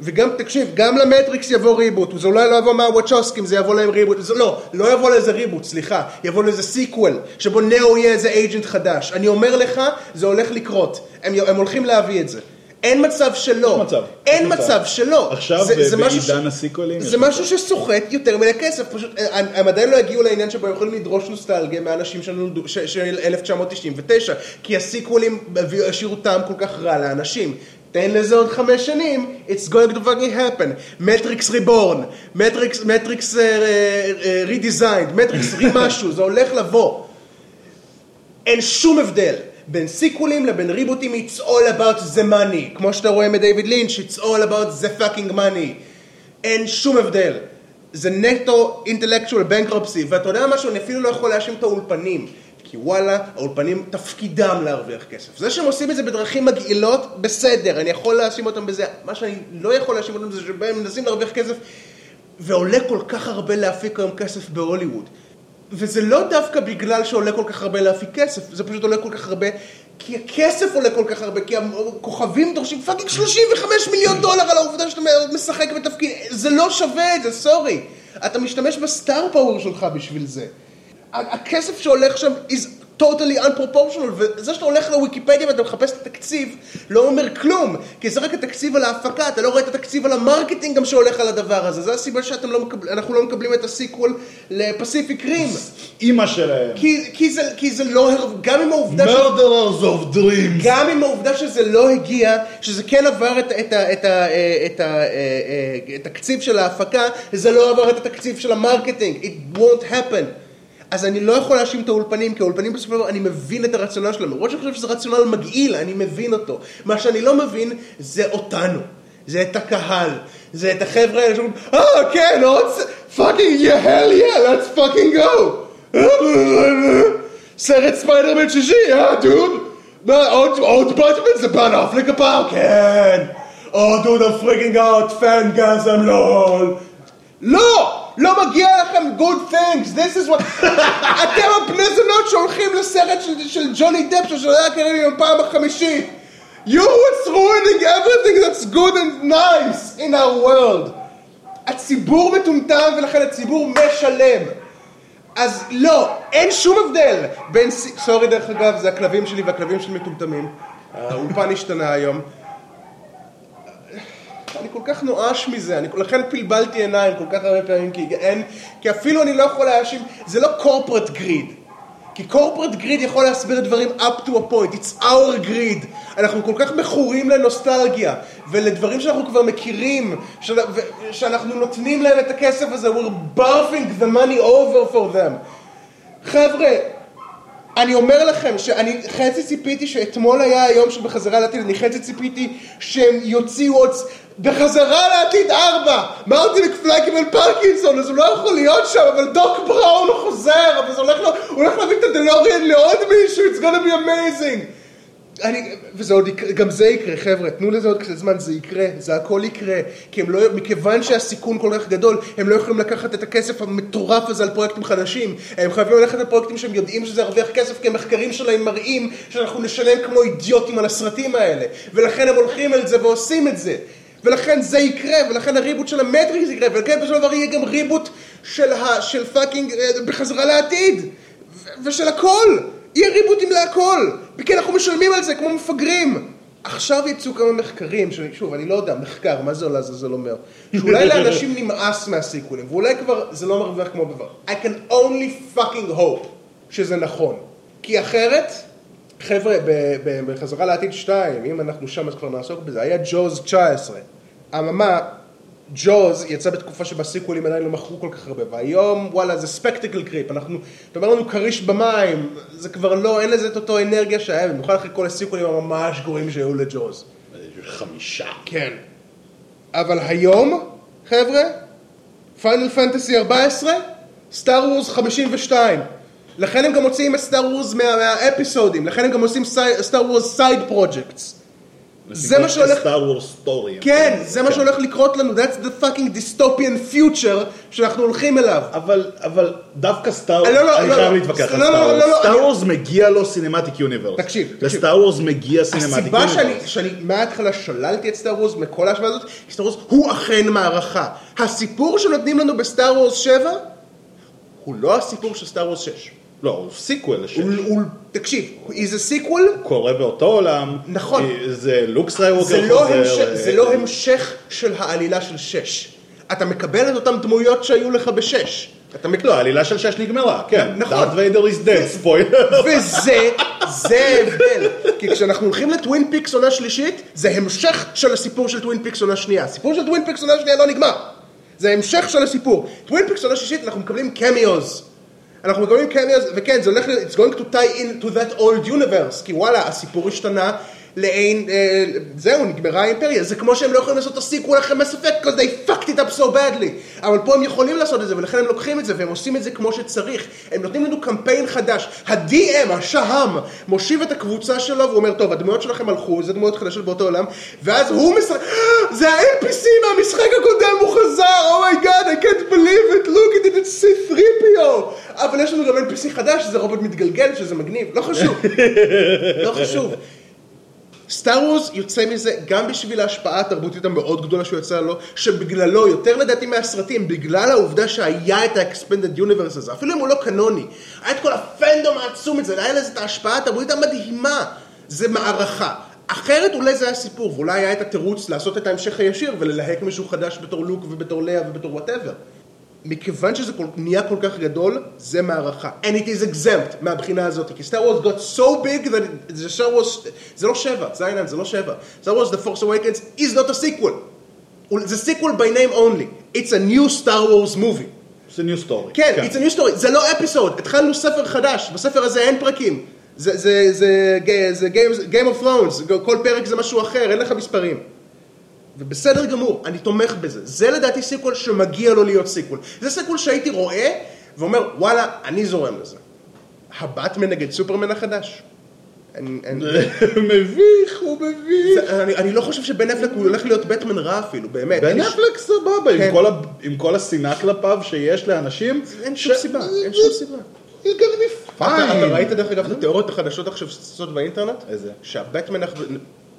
וגם, תקשיב, גם למטריקס יבוא reboot, זה אולי לא יבוא מהוואצ'וסקים, זה יבוא להם reboot, זה לא, לא יבוא לאיזה reboot, סליחה, יבוא לאיזה sequel, שבו Neo יהיה איזה agent חדש. אני אומר לך, זה הולך לקרות, הם, הם הולכים להביא את זה. אין מצב שלא. יש מצב, אין מצב. מצב שלא. עכשיו, זה- זה בעידן ה sequel ים, זה משהו שסוחט יותר מדי כסף, פשוט, הם, עדיין לא הגיעו לעניין שבו הם יכולים לדרוש נוסטלגיה מאנשים שנולדו, של 1999, כי ה sequel ים השאירו טעם כל כך רע לאנשים. תן לזה עוד חמש שנים, it's going to fucking happen. Matrix Reborn, Matrix, Redesigned, Matrix Re משהו, זה הולך לבוא. אין שום הבדל בין סיקוולים לבין ריבוטים, it's all about the money. כמו שאתה רואה מדייוויד לינץ', it's all about the fucking money. אין שום הבדל. זה נטו אינטלקטואל בנקרופסי, ואתה יודע משהו, אני אפילו לא יכול להאשים את האולפנים. כי וואלה, האולפנים תפקידם להרוויח כסף. זה שהם עושים את זה בדרכים מגעילות, בסדר, אני יכול להאשים אותם בזה. מה שאני לא יכול להאשים אותם בזה שבהם מנסים להרוויח כסף, ועולה כל כך הרבה להפיק היום כסף בהוליווד. וזה לא דווקא בגלל שעולה כל כך הרבה להפיק כסף, זה פשוט עולה כל כך הרבה, כי הכסף עולה כל כך הרבה, כי הכוכבים דורשים fucking 35 מיליון דולר על העובדה שאתה משחק בתפקיד, זה לא שווה את זה, sorry. אתה משתמש ב star power שלך בשביל זה. הכסף שהולך שם is totally unproportional, וזה שאתה הולך לוויקיפדיה ואתה מחפש את התקציב, לא אומר כלום, כי זה רק התקציב על ההפקה, אתה לא רואה את התקציב על ה marketing גם שהולך על הדבר הזה, זה הסיבה שאנחנו לא, מקבל, לא מקבלים את ה sequel ל Pacific Rim. אימא שלהם. כי, כי, זה, כי זה לא, גם עם העובדה ש... Murderers of Dreams. גם עם העובדה שזה לא הגיע, שזה כן עבר את התקציב של ההפקה, זה לא עבר את התקציב של ה marketing. It won't happen. אז אני לא יכול להאשים את האולפנים, כי האולפנים בסופו של דבר, אני מבין את הרציונל שלהם. למרות שאני חושב שזה רציונל מגעיל, אני מבין אותו. מה שאני לא מבין, זה אותנו. זה את הקהל. זה את החבר'ה האלה שאומרים, אה, כן, עוד fucking, yeah, hell yeah, let's fucking go. סרט ספיידרמן שישי, אה דוד? מה, עוד, עוד באטמן זה בן אפלק הפעם? כן. או דוד I'm freaking out, fangasm LOL. לא! לא מגיע לכם good things, this is what... [LAUGHS] אתם הבני זונות שהולכים לסרט של, של ג'וני דפ שודדי הקריביים בפעם החמישית. You what's ruining everything that's good and nice in our world. הציבור מטומטם ולכן הציבור משלם. אז לא, אין שום הבדל בין... סורי דרך אגב, זה הכלבים שלי והכלבים שלי מטומטמים. האולפן השתנה היום. אני כל כך נואש מזה, אני לכן פלבלתי עיניים כל כך הרבה פעמים, כי אין, כי אפילו אני לא יכול להאשים, זה לא corporate greed. כי corporate greed יכול להסביר דברים up to a point, it's our greed. אנחנו כל כך מכורים לנוסטלגיה, ולדברים שאנחנו כבר מכירים, של, ו, שאנחנו נותנים להם את הכסף הזה, we're barfing the money over for them. חבר'ה, אני אומר לכם שאני חצי ציפיתי שאתמול היה היום של בחזרה לעתיד, אני חצי ציפיתי שהם יוציאו עוד... בחזרה לעתיד ארבע! מרטין פלייקיבל פרקינסון, אז הוא לא יכול להיות שם, אבל דוק בראון חוזר, אבל זה הולך, לו, הולך להביא את הדלוריאן לעוד מישהו, it's gonna be amazing! אני, וזה עוד יקרה, גם זה יקרה, חבר'ה, תנו לזה עוד קצת זמן, זה יקרה, זה הכל יקרה, כי הם לא, מכיוון שהסיכון כל כך גדול, הם לא יכולים לקחת את הכסף המטורף הזה על פרויקטים חדשים, הם חייבים ללכת על פרויקטים שהם יודעים שזה ירוויח כסף, כי המחקרים שלהם מראים שאנחנו נשלם כמו אידיוטים על הסרטים האלה, ולכן הם הולכים על זה ועושים את זה. ולכן זה יקרה, ולכן ה reboot של המטריקס יקרה, ולכן בסופו של דבר יהיה גם reboot של, ה, של fucking אה, בחזרה לעתיד, ושל הכל, יהיה ריבוטים להכל, וכי אנחנו משלמים על זה כמו מפגרים. עכשיו יצאו כמה מחקרים, שוב, אני לא יודע, מחקר, מה זה לעזאזל אומר? שאולי לאנשים [LAUGHS] נמאס מהסיקוולים, ואולי כבר זה לא מרוויח כמו בעבר. I can only fucking hope שזה נכון. כי אחרת, חבר'ה, בחזרה לעתיד 2, אם אנחנו שם אז כבר נעסוק בזה, היה ג'וז 19. אממה, ג'וז יצא בתקופה שבה סיקוולים עדיין לא מכרו כל כך הרבה, והיום, וואלה, זה ספקטקל קריפ, אנחנו, אתה אומר לנו כריש במים, זה כבר לא, אין לזה את אותו אנרגיה שהיה, במיוחד אחרי כל ה sequel ים הממש גרועים שהיו לג'וז. חמישה. כן. אבל היום, חבר'ה, Final Fantasy 14, Star Wars 52. לכן הם גם מוציאים את Star Wars מה- מה episode ים, לכן הם גם עושים Star Wars side projects. זה מה שהולך- Star Wars Story. כן, זה מה שהולך לקרות לנו, that's the fucking dystopian future שאנחנו הולכים אליו. אבל, אבל דווקא Star לא, לא, אני לא, חייב. להתווכח על Star Wars. Star Wars מגיע לו cinematic universe. תקשיב, תקשיב. ל Star Wars מגיע cinematic הסיבה universe. שאני, שאני מההתחלה שללתי את Star Wars מכל ההשוואה הזאת, Star Wars הוא אכן מערכה. הסיפור שנותנים לנו ב Star Wars 7, הוא לא הסיפור של Star Wars 6. לא, הוא sequel לשש. הוא, הוא, תקשיב, is a sequel, קורה באותו עולם. נכון. אה, זה לוק סקייווקר זה לא, חוזר. המשך, אה, זה לא המשך של העלילה של 6. אתה מקבל את אותן דמויות שהיו לך בשש. אתה מק... לא, העלילה של שש נגמרה, כן. נכון. דארת' ויידר is dead, spoiler. [LAUGHS] וזה, זה ההבדל. כי כשאנחנו הולכים לטווין פיקס עונה שלישית, זה המשך של הסיפור של טווין פיקס עונה שנייה. הסיפור של טווין פיקס עונה שנייה לא נגמר. זה המשך של הסיפור. טווין פיקס עונה שלישית, אנחנו מקבלים cameos. אנחנו מקבלים cameos, וכן, זה הולך, it's going to tie in to that old universe, כי וואלה, הסיפור השתנה לעין, אה, זהו, נגמרה האימפריה. זה כמו שהם לא יכולים לעשות את ה sequel אחרי מס אפקט, because they fucked it up so badly. אבל פה הם יכולים לעשות את זה, ולכן הם לוקחים את זה, והם עושים את זה כמו שצריך. הם נותנים לנו קמפיין חדש. ה-DM, השם, מושיב את הקבוצה שלו, והוא אומר, טוב, הדמויות שלכם הלכו, זה דמויות חדשות באותו עולם, ואז הוא משחק, [GASPS] זה ה-NPC מהמשחק הקודם, הוא חזר, oh my god, I can't believe it, look at it, it's C-3PO. אבל יש לנו גם NPC חדש, שזה רובוט מתגלגל, שזה מגניב, לא חשוב. [LAUGHS] לא חשוב. סטאר וורס יוצא מזה גם בשביל ההשפעה התרבותית המאוד גדולה שהוא יצא לו, שבגללו, יותר לדעתי מהסרטים, בגלל העובדה שהיה את ה-expanded universe הזה, אפילו אם הוא לא קנוני, היה את כל ה fandom העצום הזה, היה לזה את ההשפעה התרבותית המדהימה, זה מערכה. אחרת אולי זה היה סיפור, ואולי היה את התירוץ לעשות את ההמשך הישיר וללהק מישהו חדש בתור לוק ובתור לאה ובתור whatever. מכיוון שזה כל, נהיה כל כך גדול, זה מערכה. And it is exempt מהבחינה הזאת, כי סטאר וורס got so big that it- זה סטאר וורס, זה לא שבע, זה העניין, זה לא שבע. סטאר וורס The Force Awakens is not a sequel. זה sequel by name only. It's a new Star Wars movie. זה new story. כן, it's a new story, זה לא episode, התחלנו ספר חדש, בספר הזה אין פרקים. זה, זה, זה, זה, זה Game, Game of Thrones, כל פרק זה משהו אחר, אין לך מספרים. ובסדר גמור, אני תומך בזה. זה לדעתי sequel שמגיע לו להיות sequel. זה sequel שהייתי רואה ואומר, וואלה, אני זורם לזה. הבטמן נגד סופרמן החדש. [LAUGHS] מביך, הוא מביך. אני לא חושב שבן אפלק הוא הולך להיות בטמן רע אפילו, באמת. בן אפלק סבבה, עם כן. כל עם כל השנאה כלפיו שיש לאנשים. אין שום סיבה, אין שום סיבה. Fine. אתה ראית דרך אגב את התיאוריות החדשות עכשיו שצצות באינטרנט? איזה? שהבטמן...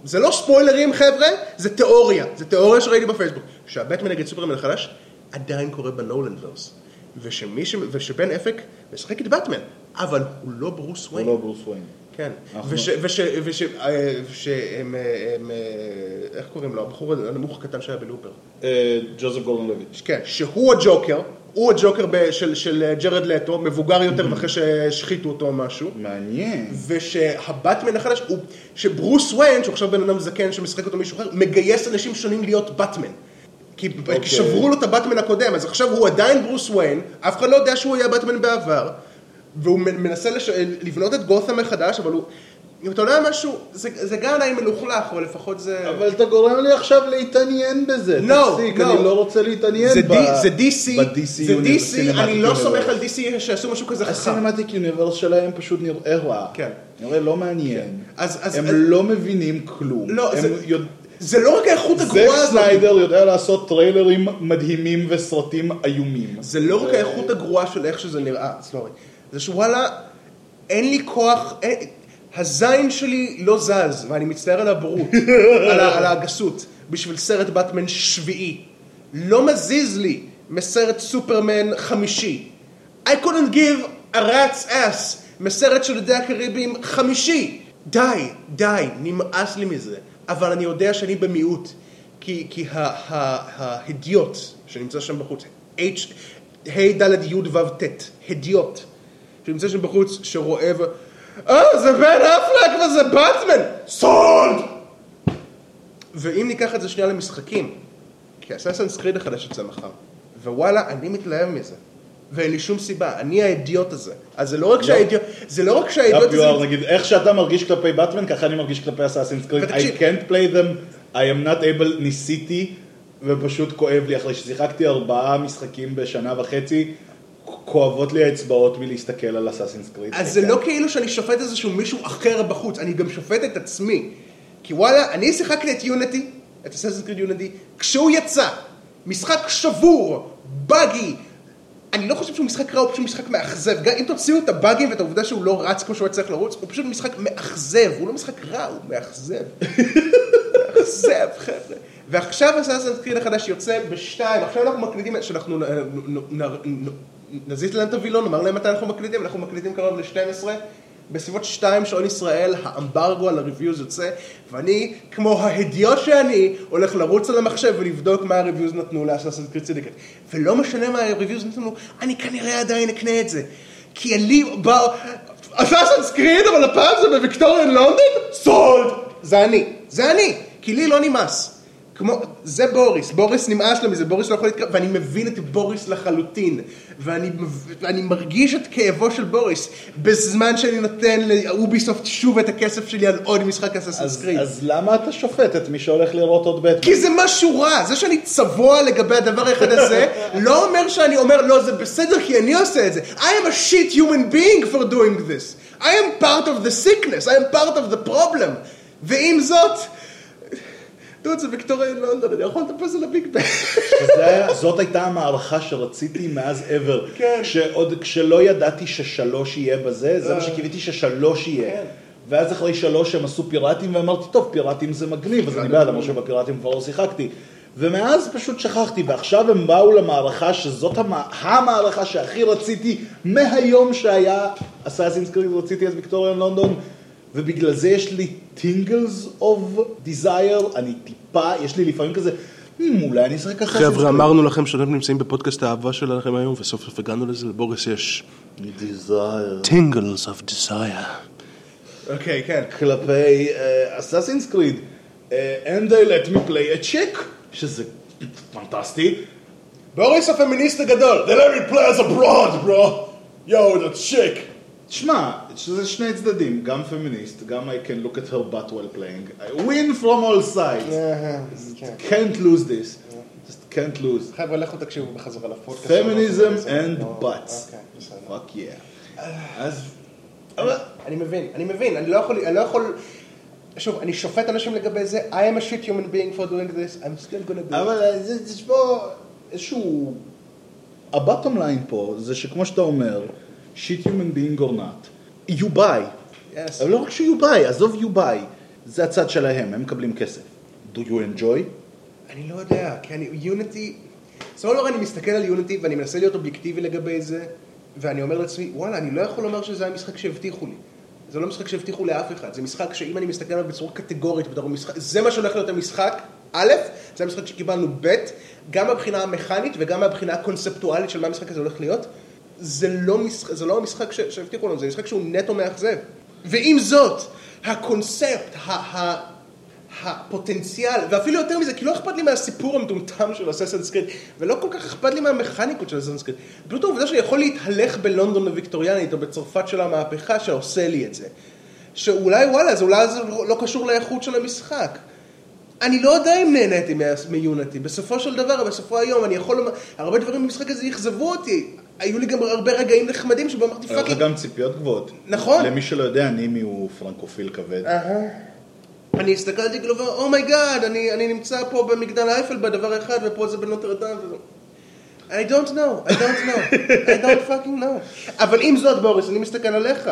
זה לא ספוילרים חבר'ה, זה תיאוריה. זה תיאוריה שראיתי בפייסבוק. שהבטמן נגד סופרמן החדש עדיין קורה בנולנברס. ושמי ש... ושבן אפק משחק את בטמן, אבל הוא לא ברוס הוא וויין. לא ברוס וויין. כן. אנחנו- וש... וש... וש... אה. אה, אה, איך קוראים לו? הבחור הנמוך הקטן שהיה בלופר. ג'וזף גורדון לויץ'. כן, שהוא הג'וקר, הוא הג'וקר ב- של, של אה, ג'רד לטו, מבוגר יותר ואחרי שהשחיתו אותו או משהו. מעניין. ושהבטמן החדש הוא, שברוס וויין, שהוא עכשיו בן אדם זקן שמשחק אותו מישהו אחר, מגייס אנשים שונים להיות בטמן. כי אוקיי. כי שברו לו את הבטמן הקודם, אז עכשיו הוא עדיין ברוס וויין, אף אחד לא יודע שהוא היה בטמן בעבר, והוא מנסה לש... לבנות את גותם מחדש, אבל הוא... אם אתה יודע משהו, זה, זה גם עדיין מלוכלך, אבל לפחות זה... אבל אתה גורם לי עכשיו להתעניין בזה. No, תפסיק, no. אני לא רוצה להתעניין זה, ב- D, זה DC, ב-DC זה DC, אני לא. סומך על DC שיעשו משהו כזה חכם. הסינמטיק יוניברס שלהם פשוט נראה רע. כן. נראה לא מעניין. אז- אז- הם אז- לא מבינים כלום. לא, הם זה- יודע- זה לא רק האיכות הגרועה הזאת, סניידר יודע לעשות טריילרים מדהימים וסרטים איומים. זה לא רק האיכות הגרועה של איך שזה נראה, סלורי. זה שוואלה, אין לי כוח, אין, הזין שלי לא זז, ואני מצטער על הבורות, [LAUGHS] על, ה- על הגסות, בשביל סרט באטמן שביעי. לא מזיז לי מסרט סופרמן חמישי. I couldn't give a rat's ass מסרט של ידי הקריבים חמישי. די, די, נמאס לי מזה. אבל אני יודע שאני במיעוט. כי, כי ה- ה- ההדיוט שנמצא שם בחוץ, ה' ד' י' ו' ט', הדיוט, שנמצא שם בחוץ, שרואה ו... אה, זה בן אפלק וזה באטמן! סולד! ואם ניקח את זה שנייה למשחקים, כי אססנס קריד החדש יוצא מחר, ווואלה, אני מתלהב מזה. ואין לי שום סיבה, אני האידיוט הזה. אז זה לא רק שהאידיוט, זה לא רק שהאידיוט הזה... נגיד, איך שאתה מרגיש כלפי באטמן, ככה אני מרגיש כלפי אסאסינס קריד. I can't play them, I am not able, ניסיתי, ופשוט כואב לי. אחרי ששיחקתי ארבעה משחקים בשנה וחצי, כואבות לי האצבעות מלהסתכל על אסאסינס קריד. אז זה לא כאילו שאני שופט איזשהו מישהו אחר בחוץ, אני גם שופט את עצמי. כי וואלה, אני שיחקתי את יוניטי, את אססנס קריד יוניטי, כשהוא יצא, משחק שבור, באגי. אני לא חושב שהוא משחק רע, הוא פשוט משחק מאכזב. גם אם תוציאו את הבאגים ואת העובדה שהוא לא רץ כמו שהוא היה צריך לרוץ, הוא פשוט משחק מאכזב, הוא לא משחק רע, הוא מאכזב. [LAUGHS] מאכזב, חבר'ה. ועכשיו אססנס קריד החדש יוצא בשתיים, עכשיו אנחנו מקליטים, שאנחנו נזיז להם את הווילון, נאמר להם מתי אנחנו מקליטים, אנחנו מקליטים קרוב ל-12, בסביבות 2 שעון ישראל, האמברגו על הריוויוז יוצא, ואני, כמו ההדיוט שאני, הולך לרוץ על המחשב ולבדוק מה הריוויוז נתנו לאססנס קריד סידיקט. ולא משנה מה ה reviews נתנו, אני כנראה עדיין אקנה את זה. כי אני בא... אססנס קריד, אבל הפעם זה ב Victorian London? Sold! זה אני, זה אני, כי לי לא נמאס. כמו, זה בוריס, בוריס נמאס לו מזה, בוריס לא יכול להתקרב, ואני מבין את בוריס לחלוטין, ואני, ואני מרגיש את כאבו של בוריס, בזמן שאני נותן לאוביסופט שוב את הכסף שלי על עוד משחק אססנס אז, קריד. אז למה אתה שופט את מי שהולך לראות עוד בטמן? כי זה משהו רע, זה שאני צבוע לגבי הדבר האחד הזה, [LAUGHS] לא אומר שאני אומר לא זה בסדר כי אני עושה את זה. I am a shit human being for doing this. I am part of the sickness, I am part of the problem. ועם זאת, דוד זה ויקטוריה לונדון, אני יכול לטפס על הביג בן. זאת הייתה המערכה שרציתי מאז ever. כן. כשעוד, כשלא ידעתי ששלוש יהיה בזה, זה מה שקיוויתי ששלוש יהיה. כן. ואז אחרי שלוש הם עשו פיראטים, ואמרתי, טוב, פיראטים זה מגניב, אז אני בעד, למרות שבפיראטים כבר לא שיחקתי. ומאז פשוט שכחתי, ועכשיו הם באו למערכה שזאת המ... המערכה שהכי רציתי מהיום שהיה אסאסינס קריד, רציתי את Victorian London, ובגלל זה יש לי tingles of desire, אני טיפה, יש לי לפעמים כזה, "Hmm, אולי אני אשחק אסאסינס חבר'ה, אמרנו לכם שאתם נמצאים בפודקאסט האהבה שלכם היום, וסוף סוף הגענו לזה, לבוריס יש דיזייר. tingles of desire. אוקיי, כן. כלפי אסאסינס קריד, and they let me play a chick, שזה פנטסטי. בוריס הפמיניסט הגדול. They let me play as a broad, bro. Yo, that chick. תשמע, שזה שני צדדים, גם פמיניסט, גם I can look at her butt while playing. I win from all sides. כן. Can't lose this. Just can't lose. חבר'ה, לכו תקשיבו בחזרה לפודקאסט. Feminism שלנו. and לא, butts. אוקיי, fuck yeah. אז אני מבין, אני מבין, אני לא יכול, אני לא יכול, שוב, אני שופט אנשים לגבי זה, I am a shit human being for doing this, I'm still gonna do it. אבל יש פה איזשהו... הבטום ליין פה זה שכמו שאתה אומר, שיט human being or not, you buy. Yes. אבל לא רק ש-you buy, עזוב you buy, זה הצד שלהם, הם מקבלים כסף. do you enjoy? אני לא יודע, כי אני, יוניטי, סולר אני מסתכל על יוניטי ואני מנסה להיות אובייקטיבי לגבי זה, ואני אומר לעצמי, וואלה, אני לא יכול לומר שזה המשחק שהבטיחו לי. זה לא משחק שהבטיחו לאף אחד, זה משחק שאם אני מסתכל עליו בצורה קטגורית, בתור משחק, זה מה שהולך להיות המשחק, א', זה המשחק שקיבלנו, ב', גם מהבחינה המכנית וגם מהבחינה הקונספטואלית של מה המשחק הזה הולך להיות, זה לא, משחק, זה לא המשחק שהבטיחו לנו, זה משחק שהוא נטו מאכזב. ועם זאת, הקונספט, ה... ה הפוטנציאל, ואפילו יותר מזה, כי לא אכפת לי מהסיפור המטומטם של אססנס קריד, ולא כל כך אכפת לי מהמכניקות של אססנס קריד. פשוט העובדה שאני יכול להתהלך בלונדון הוויקטוריאנית או בצרפת של המהפכה שעושה לי את זה. שאולי וואלה, זה אולי זה לא לא קשור לאיכות של המשחק. אני לא יודע אם נהניתי מיוניטי, בסופו של דבר, בסוף היום, אני יכול לומר, הרבה דברים במשחק הזה אכזבו אותי. היו לי גם הרבה רגעים נחמדים שבו אמרתי היו לך fucking, גם ציפיות גבוהות. נכון. למי שלא יודע, נימי הוא פרנקופיל כבד. אני הסתכלתי כאילו, oh my god, אני, נמצא פה במגדל אייפל בדבר אחד, ופה זה בנוטרדם. I don't know, I don't know, I don't fucking know. אבל עם זאת, בוריס, אני מסתכל עליך.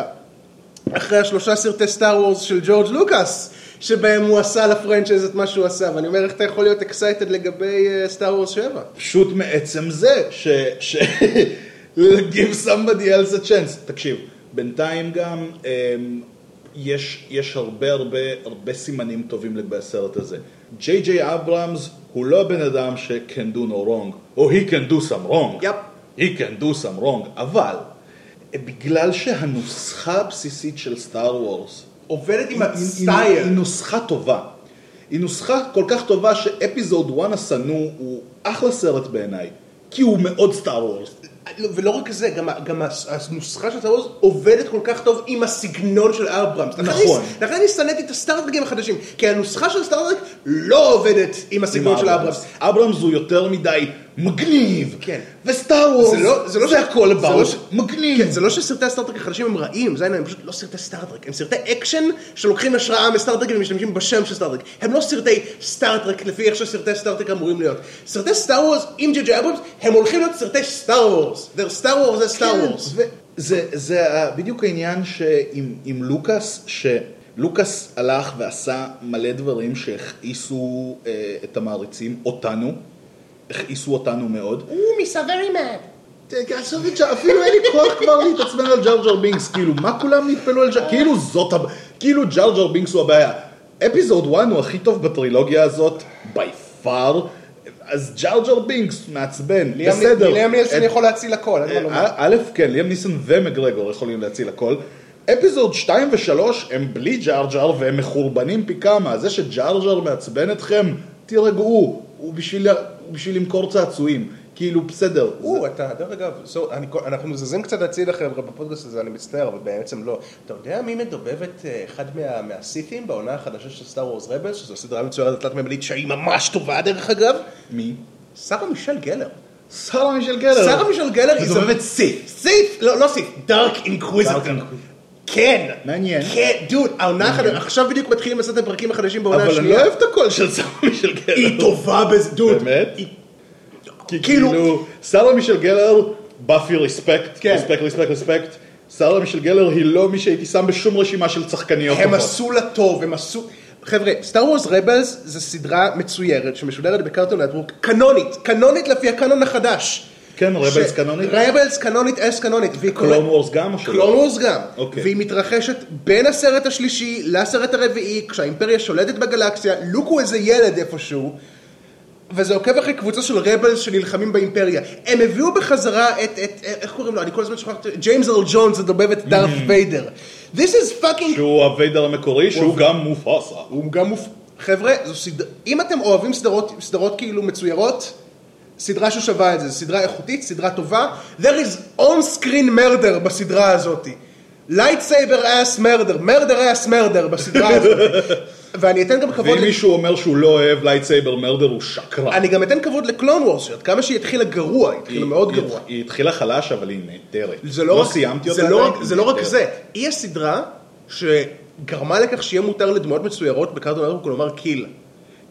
אחרי השלושה סרטי סטאר וורס של ג'ורג' לוקאס, שבהם הוא עשה ל franchise את מה שהוא עשה, ואני אומר, איך אתה יכול להיות excited לגבי סטאר וורס 7? פשוט מעצם זה, ש... ש... give somebody else a chance. תקשיב, בינתיים גם אמ, יש, יש הרבה הרבה הרבה סימנים טובים לגבי הסרט הזה. ג'יי ג'יי אברהמס הוא לא הבן אדם ש- can do no wrong, או he can do some wrong. Yep. he can do some wrong, אבל בגלל שהנוסחה הבסיסית של סטאר וורס עובדת עם היא- היא- הסטייל. היא נוסחה טובה. היא נוסחה כל כך טובה שאפיזוד 1 השנוא הוא אחלה סרט בעיניי. כי הוא מאוד סטאר וורס. לא, ולא רק זה, גם, גם הנוסחה של סטאר וורס עובדת כל כך טוב עם הסגנון של אברהמס. נכון. לכן אני שנאתי את הסטארטרקים החדשים, כי הנוסחה של סטארטרק לא עובדת עם הסגנון של אברהמס. אברהמס הוא יותר מדי מגניב. כן. וסטאר וורס זה לא- זה לא ש- הכל זה לא ש- מגניב. כן, זה לא שסרטי הסטארטרק החדשים הם רעים, זה הם פשוט לא סרטי סטארטרק, הם סרטי אקשן שלוקחים השראה מסטארטרק ומשתמשים בשם של סטארטרק. הם לא סרטי סטארטרק לפי איך שסרטי סטארטרק אמורים להיות. סרטי סטאר וורס עם ג'י ג'י אברהמס, הם הולכים להיות סרטי סטאר וורס. סטאר וורס זה סטאר וורס. כן, זה, זה בדיוק העניין שעם עם לוקאס, שלוקאס הלך ועשה מלא דברים שהכעיסו אה, את המעריצים, אותנו, הכעיסו אותנו מאוד. Meesa very mad. עזוב את זה, אפילו אין לי כוח כבר להתעצבן על ג'אר ג'אר בינקס, כאילו, מה כולם נטפלו על ג'אר ג'אר, כאילו זאת, הב- כאילו ג'אר ג'אר בינקס הוא הבעיה. אפיזוד 1 הוא הכי טוב בטרילוגיה הזאת, by far, אז ג'ארג'ר בינקס מעצבן, בסדר. ליאם נילסון את- יכול להציל הכל, לומר. אה, א', כן, ליאם ניסון ומגרגור יכולים להציל הכל. אפיזוד 2 ו-3 הם בלי ג'ארג'ר והם מחורבנים פי כמה. זה שג'ארג'ר מעצבן אתכם, תירגעו, הוא בשביל, הוא בשביל למכור צעצועים. כאילו, בסדר. או, אתה, דרך אגב, so, אני, אנחנו זזים קצת הצידה חבר'ה בפודקאסט הזה, אני מצטער, אבל בעצם לא. אתה יודע מי מדובב את אה, אחד מה, מהסיתים בעונה החדשה של סטאר וורס רבלס, שזו סדרה מצוירת תלת-ממדית שהיא ממש טובה דרך אגב? מי? שרה מישל גלר. שרה מישל גלר. שרה מישל גלר היא מדובבת סית'. סית', לא, לא סית', dark inquisitor. כן. מעניין. כן, דוד, העונה החדשה, עכשיו בדיוק מתחילים לעשות את הפרקים החדשים בעונה אבל אני השנייה. לא אוהב את הקול של שרה מישל גלר. היא טובה בזה, דוד. באמת? כאילו- שרה מישל גלר, באפי ריספקט, כן. ריספקט, ריספקט, ריספקט. שרה מישל גלר היא לא מי שהייתי שם בשום רשימה של צחקניות הם. עשו לה טוב, הם עשו... חבר'ה, סטאר וורס רבלס זה סדרה מצוירת שמשודרת בקרטון נטוורק, קנונית, קנונית לפי הקנון החדש. כן, רבלס קנונית? רבלס קנונית, אס קנונית. קלון וורס גם? קלון וורס גם. אוקיי. והיא מתרחשת בין הסרט השלישי לסרט הרביעי, כשהאימפריה שולטת בגלקסיה, לוק הוא איזה ילד איפשהו. וזה עוקב אחרי קבוצה של רבלס שנלחמים באימפריה. הם הביאו בחזרה את, את, איך קוראים לו? אני כל הזמן שוכחת, ג'יימס ארל ג'ונס מדובב את דארת ויידר. This is fucking שהוא הוויידר המקורי, שהוא גם מופסה. הוא גם מופ... חבר'ה, זו. אם אתם אוהבים סדרות, סדרות כאילו מצוירות, סדרה ששווה את זה, סדרה איכותית, סדרה טובה. There is on screen murder בסדרה הזאת. Lightsaber ass murder, murder ass murder בסדרה הזאת. [LAUGHS] ואני אתן גם כבוד, ואם ל- מישהו אומר שהוא לא אוהב lightsaber murder הוא שקרן. אני גם אתן כבוד ל Clone Wars, שעד כמה שהיא התחילה גרוע, היא התחילה מאוד היא- גרוע. היא התחילה חלש אבל היא נהדרת. זה לא, רק, סיימתי זה אותה לא, עדיין, רק, היא זה לא רק. זה, היא הסדרה שגרמה לכך שיהיה מותר לדמויות מצוירות ב Cartoon Network לומר kill.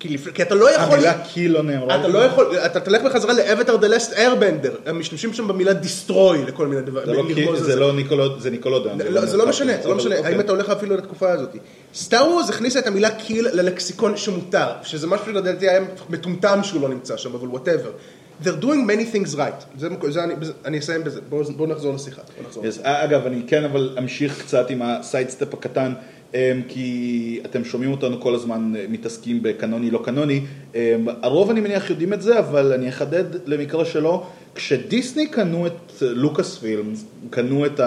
כי, לפ... כי אתה לא יכול... המילה kill לא נאמרה. אתה לא יכול, אתה תלך בחזרה ל Avatar: The Last Airbender, הם משתמשים שם במילה destroy לכל מיני דברים. זה לא את זה לא ניקולוד, זה Nickelodeon. לא, זה לא משנה, זה לא משנה, אוקיי. האם אתה הולך אפילו לתקופה הזאת. Star Wars הכניסה את המילה kill ללקסיקון שמותר, שזה משהו שלדעתי היה מטומטם שהוא לא נמצא שם, אבל whatever. They're doing many things right. זה, זה אני, אני אסיים בזה, בואו בוא נחזור לשיחה. בוא נחזור. Yes, אגב, אני כן אבל אמשיך קצת עם ה sidestep הקטן, כי אתם שומעים אותנו כל הזמן אה, מתעסקים בקנוני לא קנוני. אמ, הרוב אני מניח יודעים את זה, אבל אני אחדד למקרה שלא. כשדיסני קנו את לוקאס פילמס, קנו את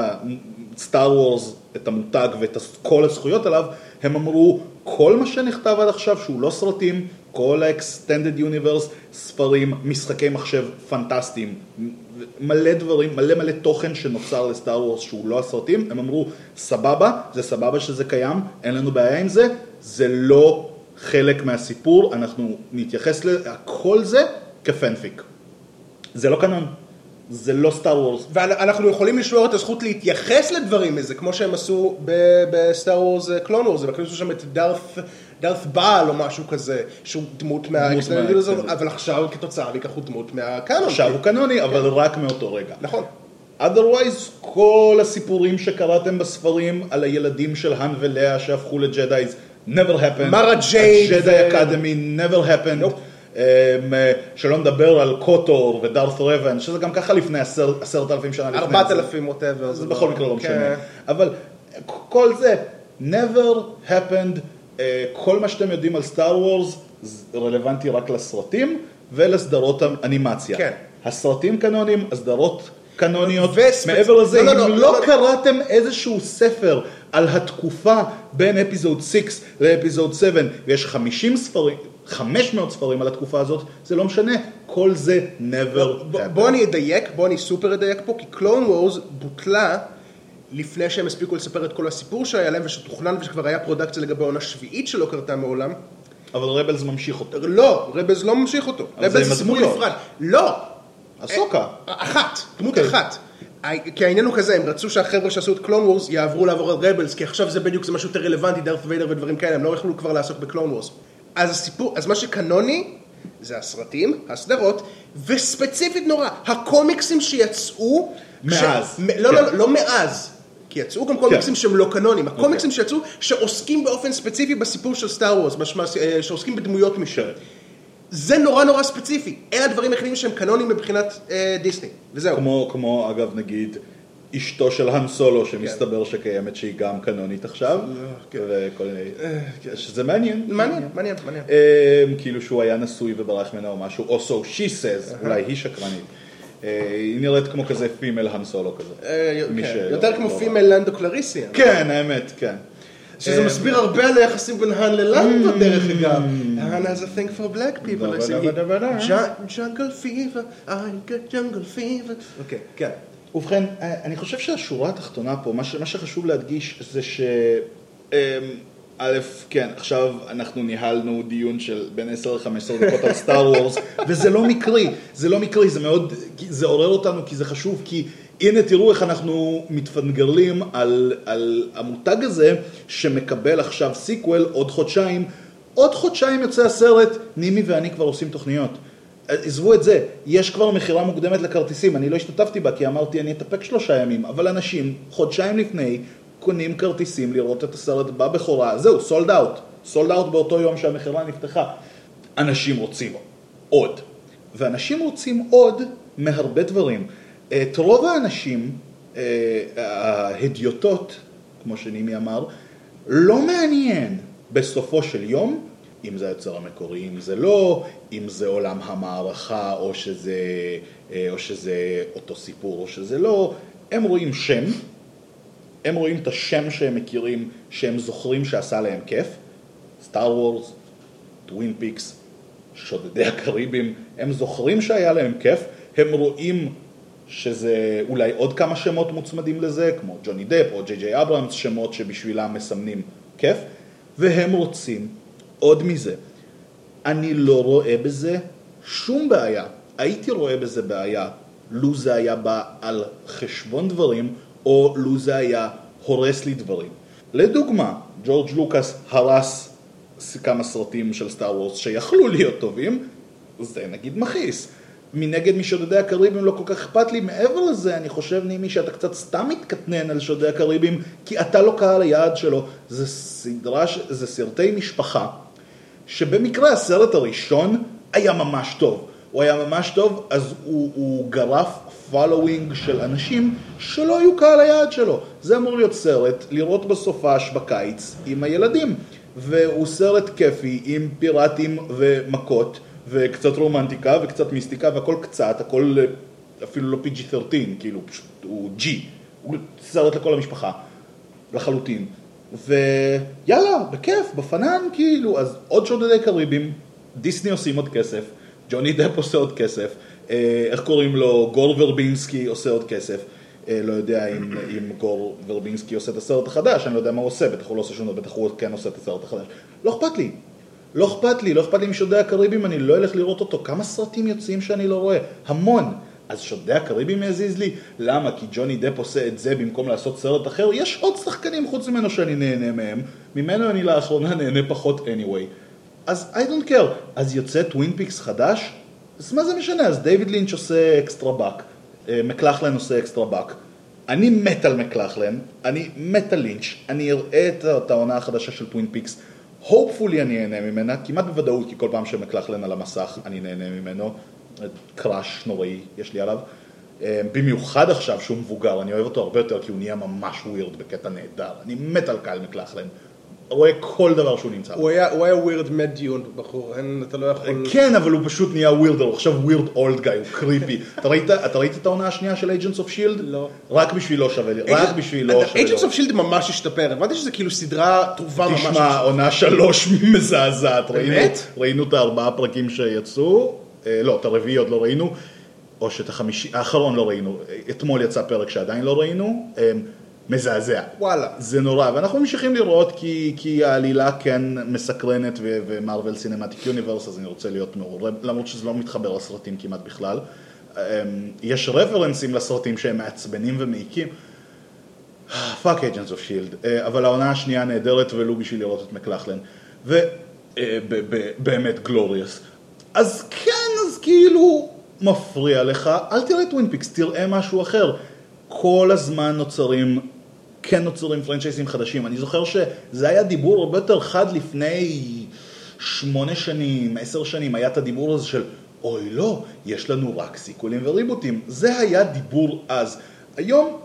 הסטאר וורס, את המותג ואת כל הזכויות עליו, הם אמרו, כל מה שנכתב עד עכשיו שהוא לא סרטים, כל ה-extended universe, ספרים, משחקי מחשב פנטסטיים, מלא דברים, מלא מלא תוכן שנוצר לסטאר וורס שהוא לא הסרטים, הם אמרו, סבבה, זה סבבה שזה קיים, אין לנו בעיה עם זה, זה לא חלק מהסיפור, אנחנו נתייחס לכל זה כפנפיק. זה לא קנון, זה לא Star Wars. ואנחנו יכולים לשמור את הזכות להתייחס לדברים מזה, כמו שהם עשו ב Star Wars Clone Wars, והכניסו שם את דארת, דארת ביין או משהו כזה, שהוא דמות מה extended, מה-extended. אבל עכשיו כתוצאה מכך הוא דמות מהקאנון. עכשיו הוא קנוני, אבל רק מאותו רגע. נכון. otherwise, כל הסיפורים שקראתם בספרים על הילדים של האן ולאה שהפכו לג'דאיז, never happened. מרה ג'ייד ו- academy never happened. Nope. אה, שלא נדבר על קוטור ודארת רבן, שזה גם ככה לפני עשר- עשרת אלפים שנה לפני. ארבעת. אלפים ווטאבר. זה בכל מקרה לא משנה. כן. אבל כל זה, never happened, כל מה שאתם יודעים על סטאר וורס רלוונטי רק לסרטים ולסדרות האנימציה. כן. הסרטים קנונים, הסדרות קנוניות, וספצ- מעבר לזה, לא, אם לא, לא, לא, לא. קראתם איזשהו ספר על התקופה בין אפיזוד 6 ל Episode 7, ויש 50 ספרים, 500 ספרים על התקופה הזאת, זה לא משנה, כל זה never בוא- happened. בוא אני אדייק, בוא אני סופר אדייק פה, כי Clone Wars בוטלה לפני שהם הספיקו לספר את כל הסיפור שהיה להם ושתוכנן ושכבר היה פרודקציה לגבי העונה שביעית שלא קרתה מעולם. אבל Rebels ממשיך אותו. לא, Rebels לא ממשיך אותו. אבל זה סיפור. נפרד. לא. אסוקה. אחת, דמות אוקיי. אחת. כי העניין הוא כזה, הם רצו שהחבר'ה שעשו את Clone Wars יעברו לעבור על Rebels, כי עכשיו זה בדיוק זה משהו יותר רלוונטי, דארת ויידר ודברים כאלה, הם לא יכלו כבר לעסוק ב Clone Wars. אז הסיפור, אז מה שקנוני, זה הסרטים, הסדרות, וספציפית נורא, הקומיקסים שיצאו... מאז. ש... מ- לא, כן. לא, לא, לא מאז. כי יצאו גם קומיקסים שהם לא קנונים, הקומיקסים אוקיי. שיצאו, שעוסקים באופן ספציפי בסיפור של סטאר וורס, אה, שעוסקים בדמויות משם. זה נורא נורא ספציפי. אלה הדברים היחידים שהם קנונים מבחינת אה, דיסני, וזהו. כמו, כמו אגב נגיד אשתו של האן סולו שמסתבר שקיימת שהיא גם קנונית עכשיו, כן. וכל מיני, שזה מעניין. מעניין, מעניין, מעניין. אמ, כאילו שהוא היה נשוי וברח ממנה או משהו, או so she says, אולי היא שקרנית. אה, היא נראית כמו כזה פימל האן סולו כזה. אה, כן, יותר כמו לא- פימל לנדו קלריסיאן. כן, האמת, כן. שזה אה, מסביר הרבה על היחסים בין האן ללנדו דרך אגב. האן has a thing for black people. jungle fever, I got jungle fever. אוקיי, כן. ובכן, אני חושב שהשורה התחתונה פה, מה, שחשוב להדגיש זה ש... א', כן, עכשיו אנחנו ניהלנו דיון של בין 10 ל-15 דקות על Star Wars, וזה לא מקרי, זה לא מקרי, זה מאוד, זה עורר אותנו כי זה חשוב, כי הנה תראו איך אנחנו מתפנגרלים על, על המותג הזה, שמקבל עכשיו sequel עוד חודשיים, עוד חודשיים יוצא הסרט, נימי ואני כבר עושים תוכניות. עזבו את זה, יש כבר מכירה מוקדמת לכרטיסים, אני לא השתתפתי בה כי אמרתי אני אתאפק שלושה ימים, אבל אנשים חודשיים לפני קונים כרטיסים לראות את הסרט בבכורה, זהו, סולד אאוט, סולד אאוט באותו יום שהמכירה נפתחה. אנשים רוצים עוד, ואנשים רוצים עוד מהרבה דברים. את רוב האנשים, אה, ההדיוטות, כמו שנימי אמר, לא מעניין בסופו של יום אם זה היוצר המקורי, אם זה לא, אם זה עולם המערכה, או שזה, אה, או שזה אותו סיפור, או שזה לא. הם רואים שם, הם רואים את השם שהם מכירים, שהם זוכרים שעשה להם כיף, Star Wars, Twin Peaks, שודדי הקריביים, הם זוכרים שהיה להם כיף, הם רואים שזה אולי עוד כמה שמות מוצמדים לזה, כמו ג'וני דפ או ג'יי ג'יי אברהמס, שמות שבשבילם מסמנים כיף, והם רוצים עוד מזה, אני לא רואה בזה שום בעיה. הייתי רואה בזה בעיה לו זה היה בא על חשבון דברים, או לו זה היה הורס לי דברים. לדוגמה, ג'ורג' לוקאס הרס כמה סרטים של סטאר וורס שיכלו להיות טובים, זה נגיד מכעיס. מנגד משודדי הקריבים לא כל כך אכפת לי, מעבר לזה אני חושב נימי שאתה קצת סתם מתקטנן על שודדי הקריבים כי אתה לא קהל היעד שלו, זה סדרה, זה סרטי משפחה שבמקרה הסרט הראשון היה ממש טוב, הוא היה ממש טוב אז הוא, הוא גרף following של אנשים שלא היו קהל היעד שלו, זה אמור להיות סרט לראות בסופש בקיץ עם הילדים. והוא סרט כיפי עם פיראטים ומכות וקצת רומנטיקה וקצת מיסטיקה והכל קצת, הכל אפילו לא PG-13, כאילו פשוט הוא G, הוא סרט לכל המשפחה, לחלוטין. ויאללה, בכיף, בפנן, כאילו, אז עוד שודדי קריבים, דיסני עושים עוד כסף, ג'וני דפ עושה עוד כסף, איך קוראים לו, גור ורבינסקי עושה עוד כסף. אה, לא יודע אם, אם גור ורבינסקי עושה את הסרט החדש, אני לא יודע מה הוא עושה, בטח הוא לא עושה שום דבר, בטח הוא כן עושה את הסרט החדש. לא אכפת לי, לא אכפת לי, לא אכפת לי משודדי הקריבים, אני לא אלך לראות אותו. כמה סרטים יוצאים שאני לא רואה? המון. אז שודדי הקריבים יזיז לי? למה? כי ג'וני דפ עושה את זה במקום לעשות סרט אחר? יש עוד שחקנים חוץ ממנו שאני נהנה מהם. ממנו אני לאחרונה נהנה פחות anyway. אז I don't care. אז יוצא Twin Peaks חדש? אז מה זה משנה? אז דיוויד לינץ' עושה extra buck. אה, מקלחלן עושה extra buck. אני מת על מקלחלן, אני מת על לינץ', אני אראה את העונה החדשה של Twin Peaks. hopefully אני אהנה ממנה, כמעט בוודאות, כי כל פעם שמקלחלן על המסך אני נהנה ממנו, crush נוראי יש לי עליו. אה, במיוחד עכשיו שהוא מבוגר, אני אוהב אותו הרבה יותר כי הוא נהיה ממש weird בקטע נהדר, אני מת על קייל מקלחלן. רואה כל דבר שהוא נמצא. הוא היה, הוא היה ווירד מדיון בחור, אין, אתה לא יכול... כן, אבל הוא פשוט נהיה ווירד, הוא עכשיו ווירד אולד גאי, הוא קריפי. [LAUGHS] אתה ראית, אתה ראית את העונה השנייה של Agents of Shield? לא. רק בשבילו שווה לי, רק בשבילו שווה לי. Agents of Shield ממש השתפר, הבנתי שזה כאילו סדרה טובה ממש. תשמע, עונה שלוש [LAUGHS] מזעזעת, באמת? ראינו את הארבעה פרקים שיצאו, אה, לא, את הרביעי עוד לא ראינו, או שאת החמישי, האחרון לא ראינו, אתמול יצא פרק שעדיין לא ראינו. אה, מזעזע. וואלה. זה נורא, ואנחנו ממשיכים לראות כי, כי העלילה כן מסקרנת ו Marvel Cinematic Universe, אז אני רוצה להיות מעורב, למרות שזה לא מתחבר לסרטים כמעט בכלל. אמ, יש רפרנסים לסרטים שהם מעצבנים ומעיקים. fuck Agents of S.H.I.E.L.D., אבל העונה השנייה נהדרת ולו בשביל לראות את מקלחלן. ובאמת glorious. אז כן, אז כאילו מפריע לך, אל תראה Twin Peaks, תראה משהו אחר. כל הזמן נוצרים כן נוצרים פרנצ'ייסים חדשים. אני זוכר שזה היה דיבור הרבה יותר חד לפני שמונה שנים, עשר שנים, היה את הדיבור הזה של אוי לא, יש לנו רק סיקולים וריבוטים. זה היה דיבור אז. היום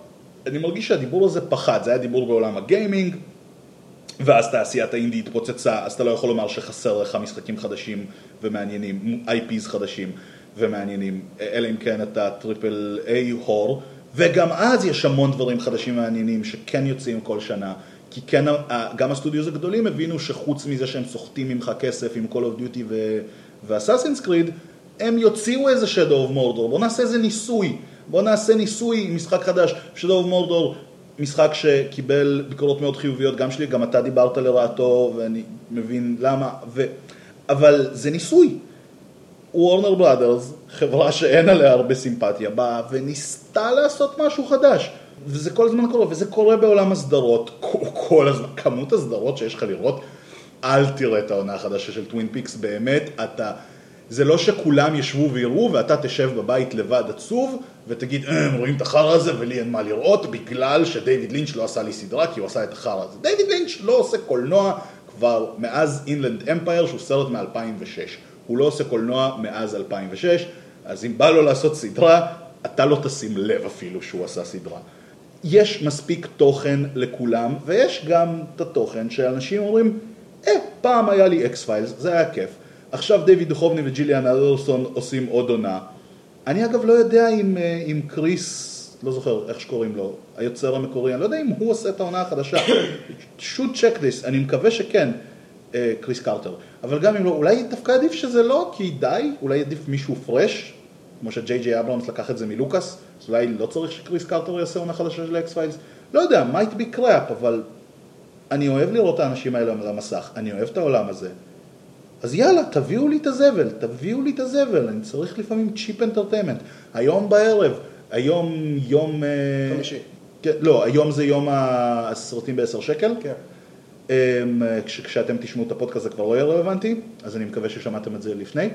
אני מרגיש שהדיבור הזה פחד, זה היה דיבור בעולם הגיימינג, ואז תעשיית האינדי התפוצצה, אז אתה לא יכול לומר שחסר לך משחקים חדשים ומעניינים, IPs חדשים ומעניינים, אלא אם כן אתה triple A whore. וגם אז יש המון דברים חדשים מעניינים שכן יוצאים כל שנה. כי כן, גם ה studios הגדולים הבינו שחוץ מזה שהם סוחטים ממך כסף עם Call of Duty ו-Assassin's Creed, הם יוציאו איזה Shadow of Mordor, בואו נעשה איזה ניסוי, בואו נעשה ניסוי עם משחק חדש, Shadow of Mordor, משחק שקיבל ביקורות מאוד חיוביות, גם שלי, גם אתה דיברת לרעתו, ואני מבין למה, ו... אבל זה ניסוי. Warner Brothers, חברה שאין עליה הרבה סימפתיה, באה וניסתה לעשות משהו חדש. וזה כל הזמן קורה, וזה קורה בעולם הסדרות, כל, כל הזמן, כמות הסדרות שיש לך לראות, אל תראה את העונה החדשה של Twin Peaks, באמת, אתה, זה לא שכולם ישבו ויראו ואתה תשב בבית לבד עצוב ותגיד, אה, הם רואים את החרא הזה ולי אין מה לראות בגלל שדייוויד לינץ' לא עשה לי סדרה כי הוא עשה את החרא הזה. דייוויד לינץ' לא עושה קולנוע כבר מאז Inland Empire שהוא סרט מ-2006. הוא לא עושה קולנוע מאז 2006, אז אם בא לו לעשות סדרה, אתה לא תשים לב אפילו שהוא עשה סדרה. יש מספיק תוכן לכולם, ויש גם את התוכן שאנשים אומרים, אה, פעם היה לי X-Files, זה היה כיף. עכשיו דיוויד דוכובני וג'יליאן אדרסון עושים עוד עונה. אני אגב לא יודע אם, אה, אם קריס, לא זוכר איך שקוראים לו, היוצר המקורי, אני לא יודע אם הוא עושה את העונה החדשה. [COUGHS] should check this, אני מקווה שכן. אה, קריס קרטר. אבל גם אם לא, אולי דווקא עדיף שזה לא, כי די, אולי עדיף מישהו fresh, כמו שג'יי ג'יי אברהמס לקח את זה מלוקאס, אז אולי לא צריך שקריס קרטר יעשה עונה חדשה של X-Files. לא יודע, might be crap, אבל אני אוהב לראות את האנשים האלה על המסך, אני אוהב את העולם הזה. אז יאללה, תביאו לי את הזבל, תביאו לי את הזבל, אני צריך לפעמים cheap entertainment. היום בערב, היום יום... אה, חמישי. כן, לא, היום זה יום הסרטים בעשר שקל. כן. אמ, כש, כשאתם תשמעו את הפודקאסט זה כבר לא יהיה רלוונטי, אז אני מקווה ששמעתם את זה לפני,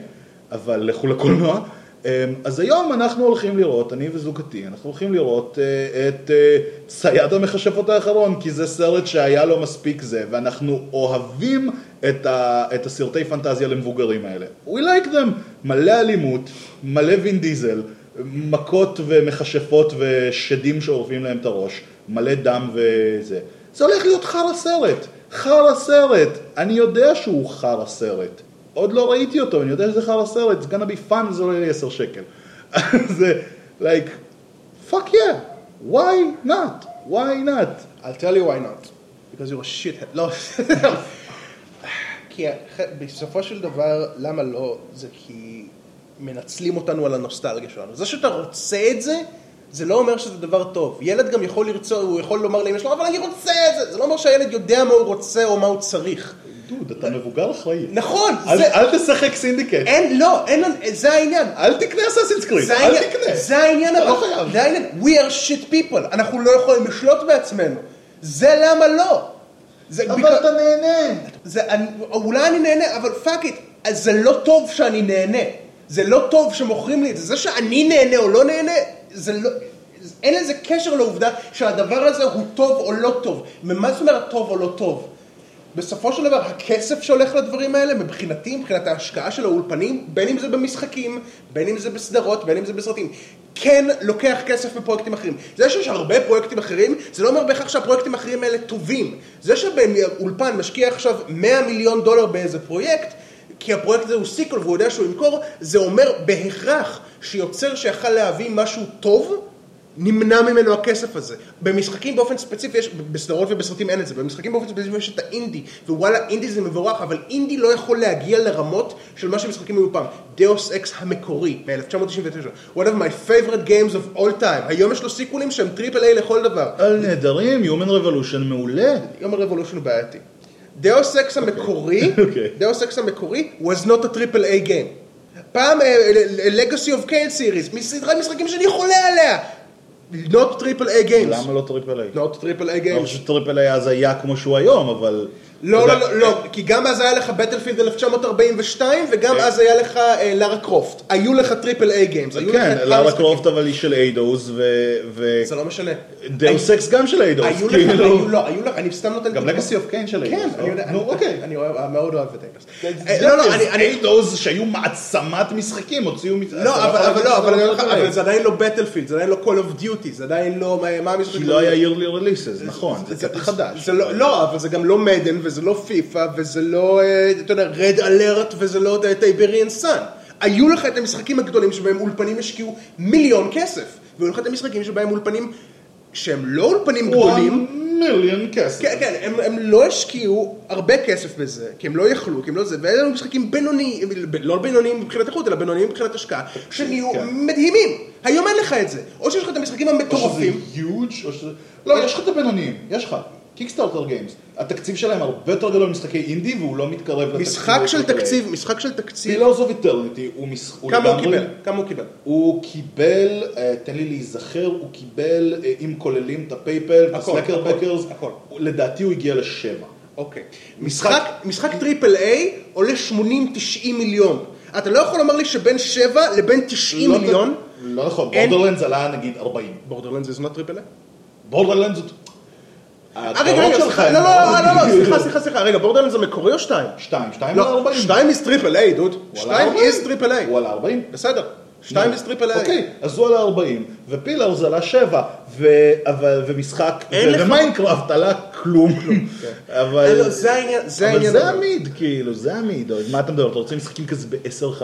אבל לכו לקולנוע. אמ, אז היום אנחנו הולכים לראות, אני וזוגתי, אנחנו הולכים לראות אה, את אה, צייד המכשפות האחרון, כי זה סרט שהיה לו מספיק זה, ואנחנו אוהבים את, ה, את הסרטי פנטזיה למבוגרים האלה. We like them, מלא אלימות, מלא וין דיזל, מכות ומכשפות ושדים שעורפים להם את הראש, מלא דם וזה. זה הולך להיות חרא סרט, חרא סרט. אני יודע שהוא חרא סרט. עוד לא ראיתי אותו, אני יודע שזה חרא סרט, it's gonna be fun, זה עולה לי 10 שקל. [LAUGHS] זה, like, fuck yeah, why not? why not? I'll tell you why not. Because you're a shithead. [LAUGHS] לא. כי בסופו של דבר, למה לא? זה כי מנצלים אותנו על הנוסטלגיה שלנו. זה שאתה רוצה את זה, זה לא אומר שזה דבר טוב. ילד גם יכול לרצות, הוא יכול לומר לאמא שלו, אבל אני רוצה את זה. זה לא אומר שהילד יודע מה הוא רוצה או מה הוא צריך. דוד, אתה מבוגר אחראי. נכון, אל, זה... אל תשחק סינדיקט. אין, לא, אין, זה העניין. אל תקנה אסאסינס קריד, זה אל העניין, תקנה. זה העניין, אתה לא חייב. זה העניין, we are shit people, אנחנו לא יכולים לשלוט בעצמנו, זה למה לא. זה אבל בגלל- אתה נהנה. זה, אני, אולי אני נהנה, אבל fuck it, זה לא טוב שאני נהנה, זה לא טוב שמוכרים לי את זה, זה שאני נהנה או לא נהנה, זה לא, אין לזה קשר לעובדה שהדבר הזה הוא טוב או לא טוב, ומה זאת אומרת טוב או לא טוב? בסופו של דבר, הכסף שהולך לדברים האלה, מבחינתי, מבחינת ההשקעה של האולפנים, בין אם זה במשחקים, בין אם זה בסדרות, בין אם זה בסרטים, כן לוקח כסף בפרויקטים אחרים. זה שיש הרבה פרויקטים אחרים, זה לא אומר בהכרח שהפרויקטים האחרים האלה טובים. זה שבאולפן משקיע עכשיו 100 מיליון דולר באיזה פרויקט, כי הפרויקט הזה הוא סיקל והוא יודע שהוא ימכור, זה אומר בהכרח שיוצר שיכל להביא משהו טוב, נמנע ממנו הכסף הזה. במשחקים באופן ספציפי יש, בסדרות ובסרטים אין את זה, במשחקים באופן ספציפי יש את האינדי, ווואלה אינדי זה מבורך, אבל אינדי לא יכול להגיע לרמות של מה שמשחקים היו פעם. Deus Ex המקורי, מ-1999, one of my favorite games of all time, היום יש לו סיקוולים שהם triple A לכל דבר. על נהדרים, Human Revolution מעולה. Human Revolution הוא בעייתי. דאוס אקס המקורי, [LAUGHS] אוקיי. Deus Ex המקורי was not a triple A game. פעם אה, Legacy of Kain series, מסדרת משחקים שאני חולה עליה. not triple A games. למה לא triple A? not triple A לא games. חושב ש triple A אז היה כמו שהוא היום, אבל... לא, לא, לא, לא, כי גם אז היה לך Battlefield 1942 וגם כן. אז היה לך אה, לארה קרופט. היו לך triple A games. כן, לארה המשחקים. קרופט אבל היא של Eidos, זה לא משנה. ו Deus Ex גם של Eidos, היו לך, כאילו. היו, לא, היו לך, אני סתם נותן... גם. Legacy of Kain של Eidos. כן, אני יודע, אני- אוקיי. אני אוהב- מאוד אוהב את Eidos. אה, לא, לא, אני... Eidos שהיו מעצמת משחקים, הוציאו... מ- לא, אבל, לא, אבל, אני אומר לך, triple A. אבל זה עדיין לא Battlefield, זה עדיין לא Call of Duty, זה עדיין לא, מה- מה המשחק? כי לא היה yearly releases, נכון, זה חדש. זה לא, לא, אבל זה גם לא Madden, וזה לא פיפא, וזה לא, אה, אתה יודע, Red Alert, וזה לא Tiberian Sun. היו לך את המשחקים הגדולים שבהם אולפנים השקיעו מיליון כסף, והיו לך את המשחקים שבהם אולפנים, שהם לא אולפנים גדולים, מיליון כסף. כן, כן, הם, הם לא השקיעו הרבה כסף בזה, כי הם לא יכלו, כי הם לא זה, ואלה היו משחקים בינוניים, לא בינוניים מבחינת איכות, אלא בינוניים מבחינת השקעה, שנהיו כן. מדהימים. היום אין לך את זה. או שיש לך את המשחקים או שזה המטורפים, huge, או שזה... לא, יש לך את הבינוניים, יש לך. Kickstarter games. התקציב שלהם הרבה יותר גדול ממשחקי אינדי, והוא לא מתקרב לתקציב. משחק של תקציב, משחק של תקציב, Pillars of Eternity הוא מש- הוא כמה הוא קיבל? כמה הוא קיבל? הוא קיבל, אה, תן לי להיזכר, הוא קיבל, אה, אם כוללים את ה PayPal, הכל, ה slacker backers. לדעתי הוא הגיע לשבע. אוקיי. משחק, משחק triple A עולה 80-90 מיליון. אתה לא יכול לומר לי שבין 7 לבין 90 לא- מיליון, לא נכון, אין- Borderlands עלה נגיד 40. Borderlands זה not triple A? Borderlands זאת... אה, רגע, רגע, סליחה, לא, לא, לא, לא, לא, סליחה, סליחה, סליחה, רגע, Borderlands זה מקורי או 2? שתיים, שתיים עלה לא, 40. 2 is triple A, דוד. הוא עלה 2 40. is triple A. הוא עלה 40. בסדר. 2 is triple A. אוקיי, אז הוא עלה 40, ו Pillars עלה 7, ו- אבל- ומשחק, ו Minecraft עלה כלום. אבל אה, לא, זה העניין, זה אבל. זה. ה mid, כאילו, זה ה mid. מה אתה מדבר? אתה רוצה משחקים כזה ב-10-15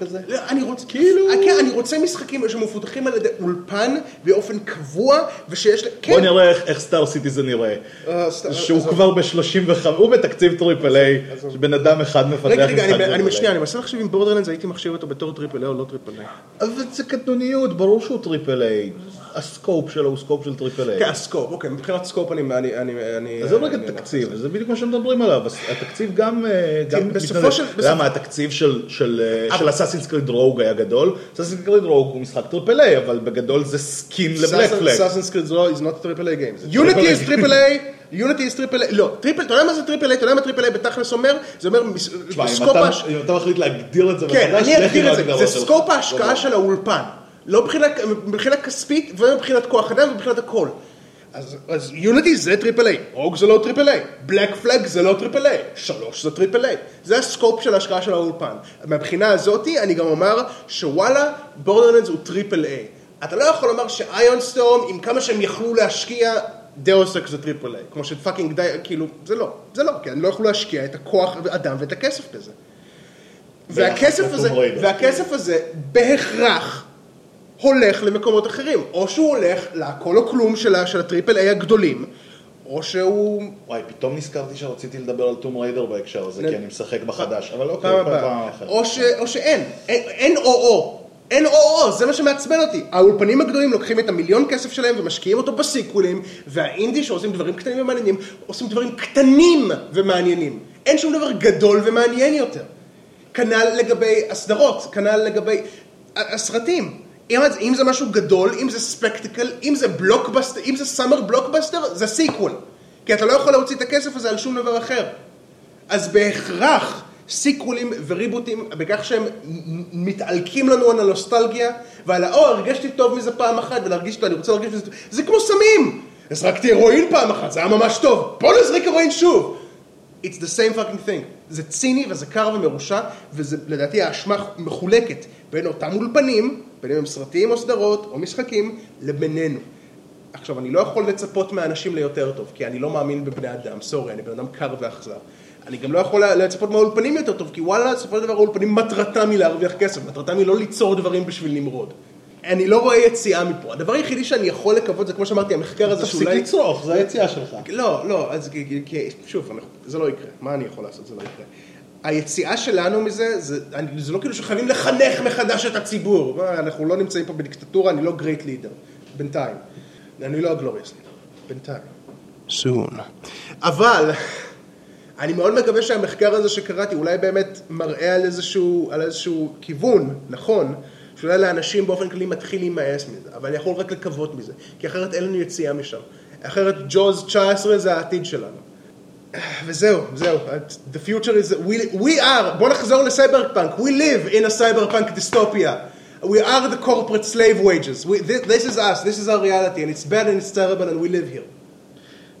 כזה? לא, אני רוצה, כאילו- אה, כן, אני רוצה משחקים שמפותחים על ידי אולפן באופן קבוע, ושיש, ל- כן, בוא נראה איך- Star Citizen נראה. אה, שהוא. כבר ב-35, הוא בתקציב triple A, שבן אדם אחד מפתח רגע, רגע, משחק אני- אני triple שנייה, איי. אני מנסה לחשוב אם Borderlands הייתי מחשיב אותו בתור triple A או לא triple A. אבל זה קטנוניות, ברור שהוא triple A. ה scope שלו הוא scope של triple A. כן, ה scope, אוקיי, מבחינת scope אני... אני, אני, אני עזוב רגע אני- את התקציב, זה בדיוק מה שמדברים עליו, התקציב גם, אה, גם בסופו. של- אתה יודע מה, התקציב של- של אה, של Assassin's Creed Rogue היה גדול, Assassin's Creed Rogue הוא משחק triple A, אבל בגדול זה skin ל Black Flag. Creed Rogue is not a triple A game. Unity is triple A, Unity is triple A, לא, triple, אתה יודע מה זה triple A? אתה יודע מה triple A בתכלס אומר? זה אומר סקופ אם אתה מחליט להגדיר את זה כן, מחדש, אני לך עם אגדיר את זה, זה. סקופ ההשקעה לא, של האולפן. לא מבחינה- מבחינה כספית ומבחינת כוח אדם ומבחינת הכל. אז, אז Unity זה triple A, Rogue זה לא triple A, Black Flag זה לא triple A, שלוש זה triple A. זה ה scope של ההשקעה של האולפן. מהבחינה הזאתי אני גם אומר שוואלה, Borderlands הוא triple A. אתה לא יכול לומר ש Ion Storm, עם כמה שהם יכלו להשקיע, Deus Ex זה triple A. כמו ש fucking די, כאילו, זה לא, זה לא, כי הם לא יכלו להשקיע את הכוח אדם ואת הכסף בזה. והכסף הזה. והכסף הזה בהכרח הולך למקומות אחרים. או שהוא הולך להכל או כלום של של הטריפל איי הגדולים, או שהוא... וואי, פתאום נזכרתי שרציתי לדבר על טום ריידר בהקשר הזה, כי אני משחק בחדש, אבל אוקיי, פעם. אחרת. או שאין, אין- או-או. אין או-או, זה מה שמעצבן אותי. האולפנים הגדולים לוקחים את המיליון כסף שלהם ומשקיעים אותו בסיקוולים, והאינדי שעושים דברים קטנים ומעניינים, עושים דברים קטנים ומעניינים. אין שום דבר גדול ומעניין יותר. כנ"ל לגבי הסדרות, כנ"ל לגבי הסרטים. אם, אם זה משהו גדול, אם זה spectacle, אם זה בלוקבאסטר, אם זה summer blockbuster, זה sequel. כי אתה לא יכול להוציא את הכסף הזה על שום דבר אחר. אז בהכרח סיקוולים וריבוטים, בכך שהם מתעלקים לנו על הנוסטלגיה ועל ה... או, הרגשתי טוב מזה פעם אחת ולהרגיש טוב, אני רוצה להרגיש מזה. זה כמו סמים! הזרקתי הרואין פעם אחת, זה היה ממש טוב. בוא נזריק הרואין שוב! It's the same fucking thing. זה ציני וזה קר ומרושע, וזה לדעתי האשמה מחולקת בין אותם אולפנים, בין אם הם סרטים או סדרות או משחקים, לבינינו. עכשיו, אני לא יכול לצפות מאנשים ליותר טוב, כי אני לא מאמין בבני אדם, סורי, אני בן אדם קר ואכזר. אני גם לא יכול לצפות מהאולפנים יותר טוב, כי וואלה, בסופו של דבר האולפנים מטרתם היא להרוויח כסף, מטרתם היא לא ליצור דברים בשביל נמרוד. אני לא רואה יציאה מפה. הדבר היחידי שאני יכול לקוות זה כמו שאמרתי, המחקר הזה תפסיק שאולי... לצרוך, זה היציאה שלך. לא, לא, אז שוב, זה לא יקרה. מה אני יכול לעשות? זה לא יקרה. היציאה שלנו מזה, זה, אני, זה לא כאילו שחייבים לחנך מחדש את הציבור. אנחנו לא נמצאים פה בדיקטטורה, אני לא גרייט לידר. בינתיים. אני לא הגלוריאס לידר. בינתיים. soon. אבל, אני מאוד מקווה שהמחקר הזה שקראתי אולי באמת מראה על איזשהו, על איזשהו כיוון, נכון, שאולי לאנשים באופן כללי מתחיל להימאס מזה, אבל אני יכול רק לקוות מזה, כי אחרת אין לנו יציאה משם. אחרת ג'וז 19 זה העתיד שלנו. [SIGHS] וזהו, זהו, the future is, we, we are, בוא נחזור לסייבר פאנק, we live in a cyberpunk dystopia. We are the corporate slave wages. We, this, this is us, this is our reality, and it's bad and it's terrible and we live here.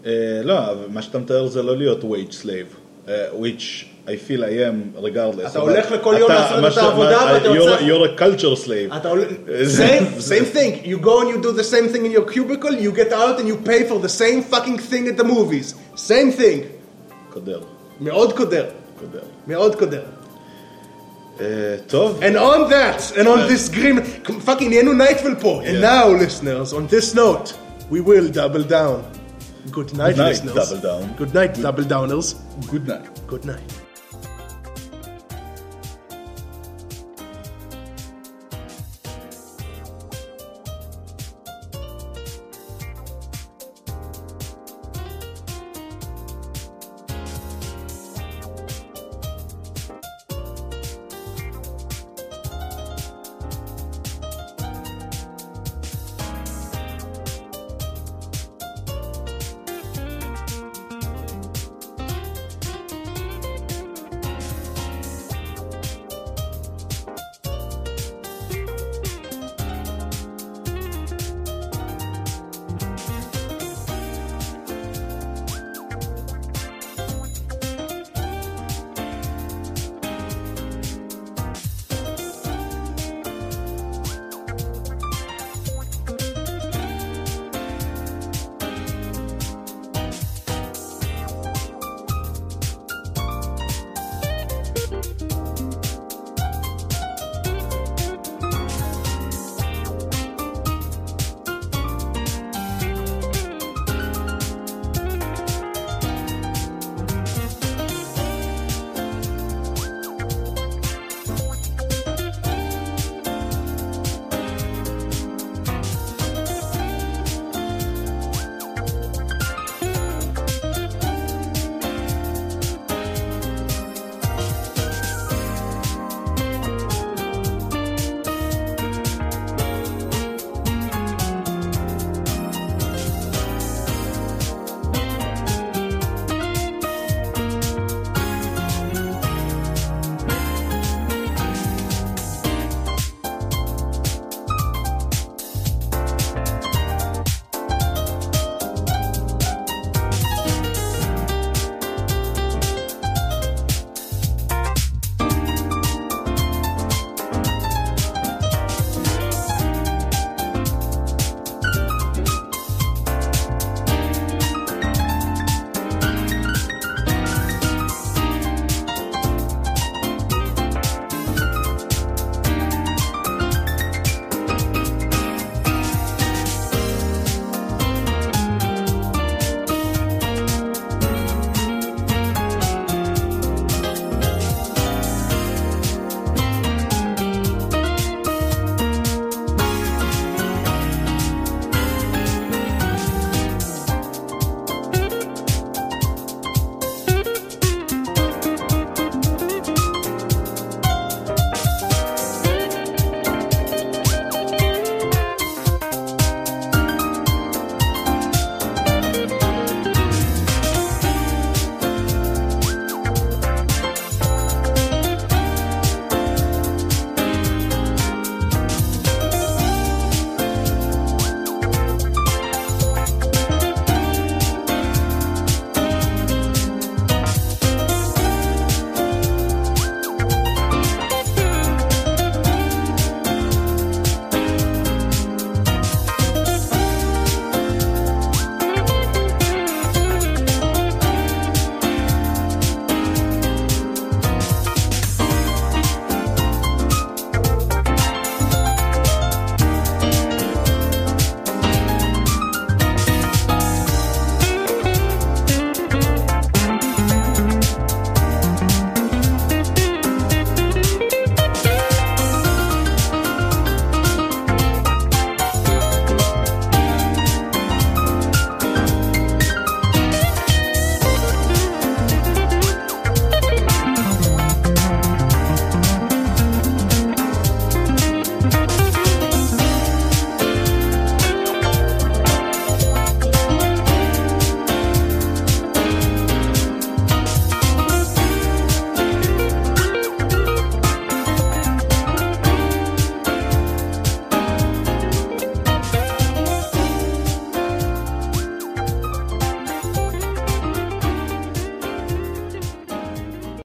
אה, לא, אבל מה שאתה מתאר זה לא להיות wage slave, אה, which I feel I am regardless. אתה אבל הולך לכל יום אתה- לעשות מה את שאתה- העבודה מה- ואתה you're- יוצא- You're a culture slave. [LAUGHS] אתה עולה, זה- same, זה- same thing, you go and you do the same thing in your cubicle, you get out and you pay for the same fucking thing at the movies. same thing. קודר, מאוד קודר, קודר. מאוד קודר. אה, טוב, And on that, and on this grim, fucking נהיינו נייטפל פה. And now, listeners, on this note, we will double down. Good night, Good night, listeners. double down. Good night, double downers. good night. Good night.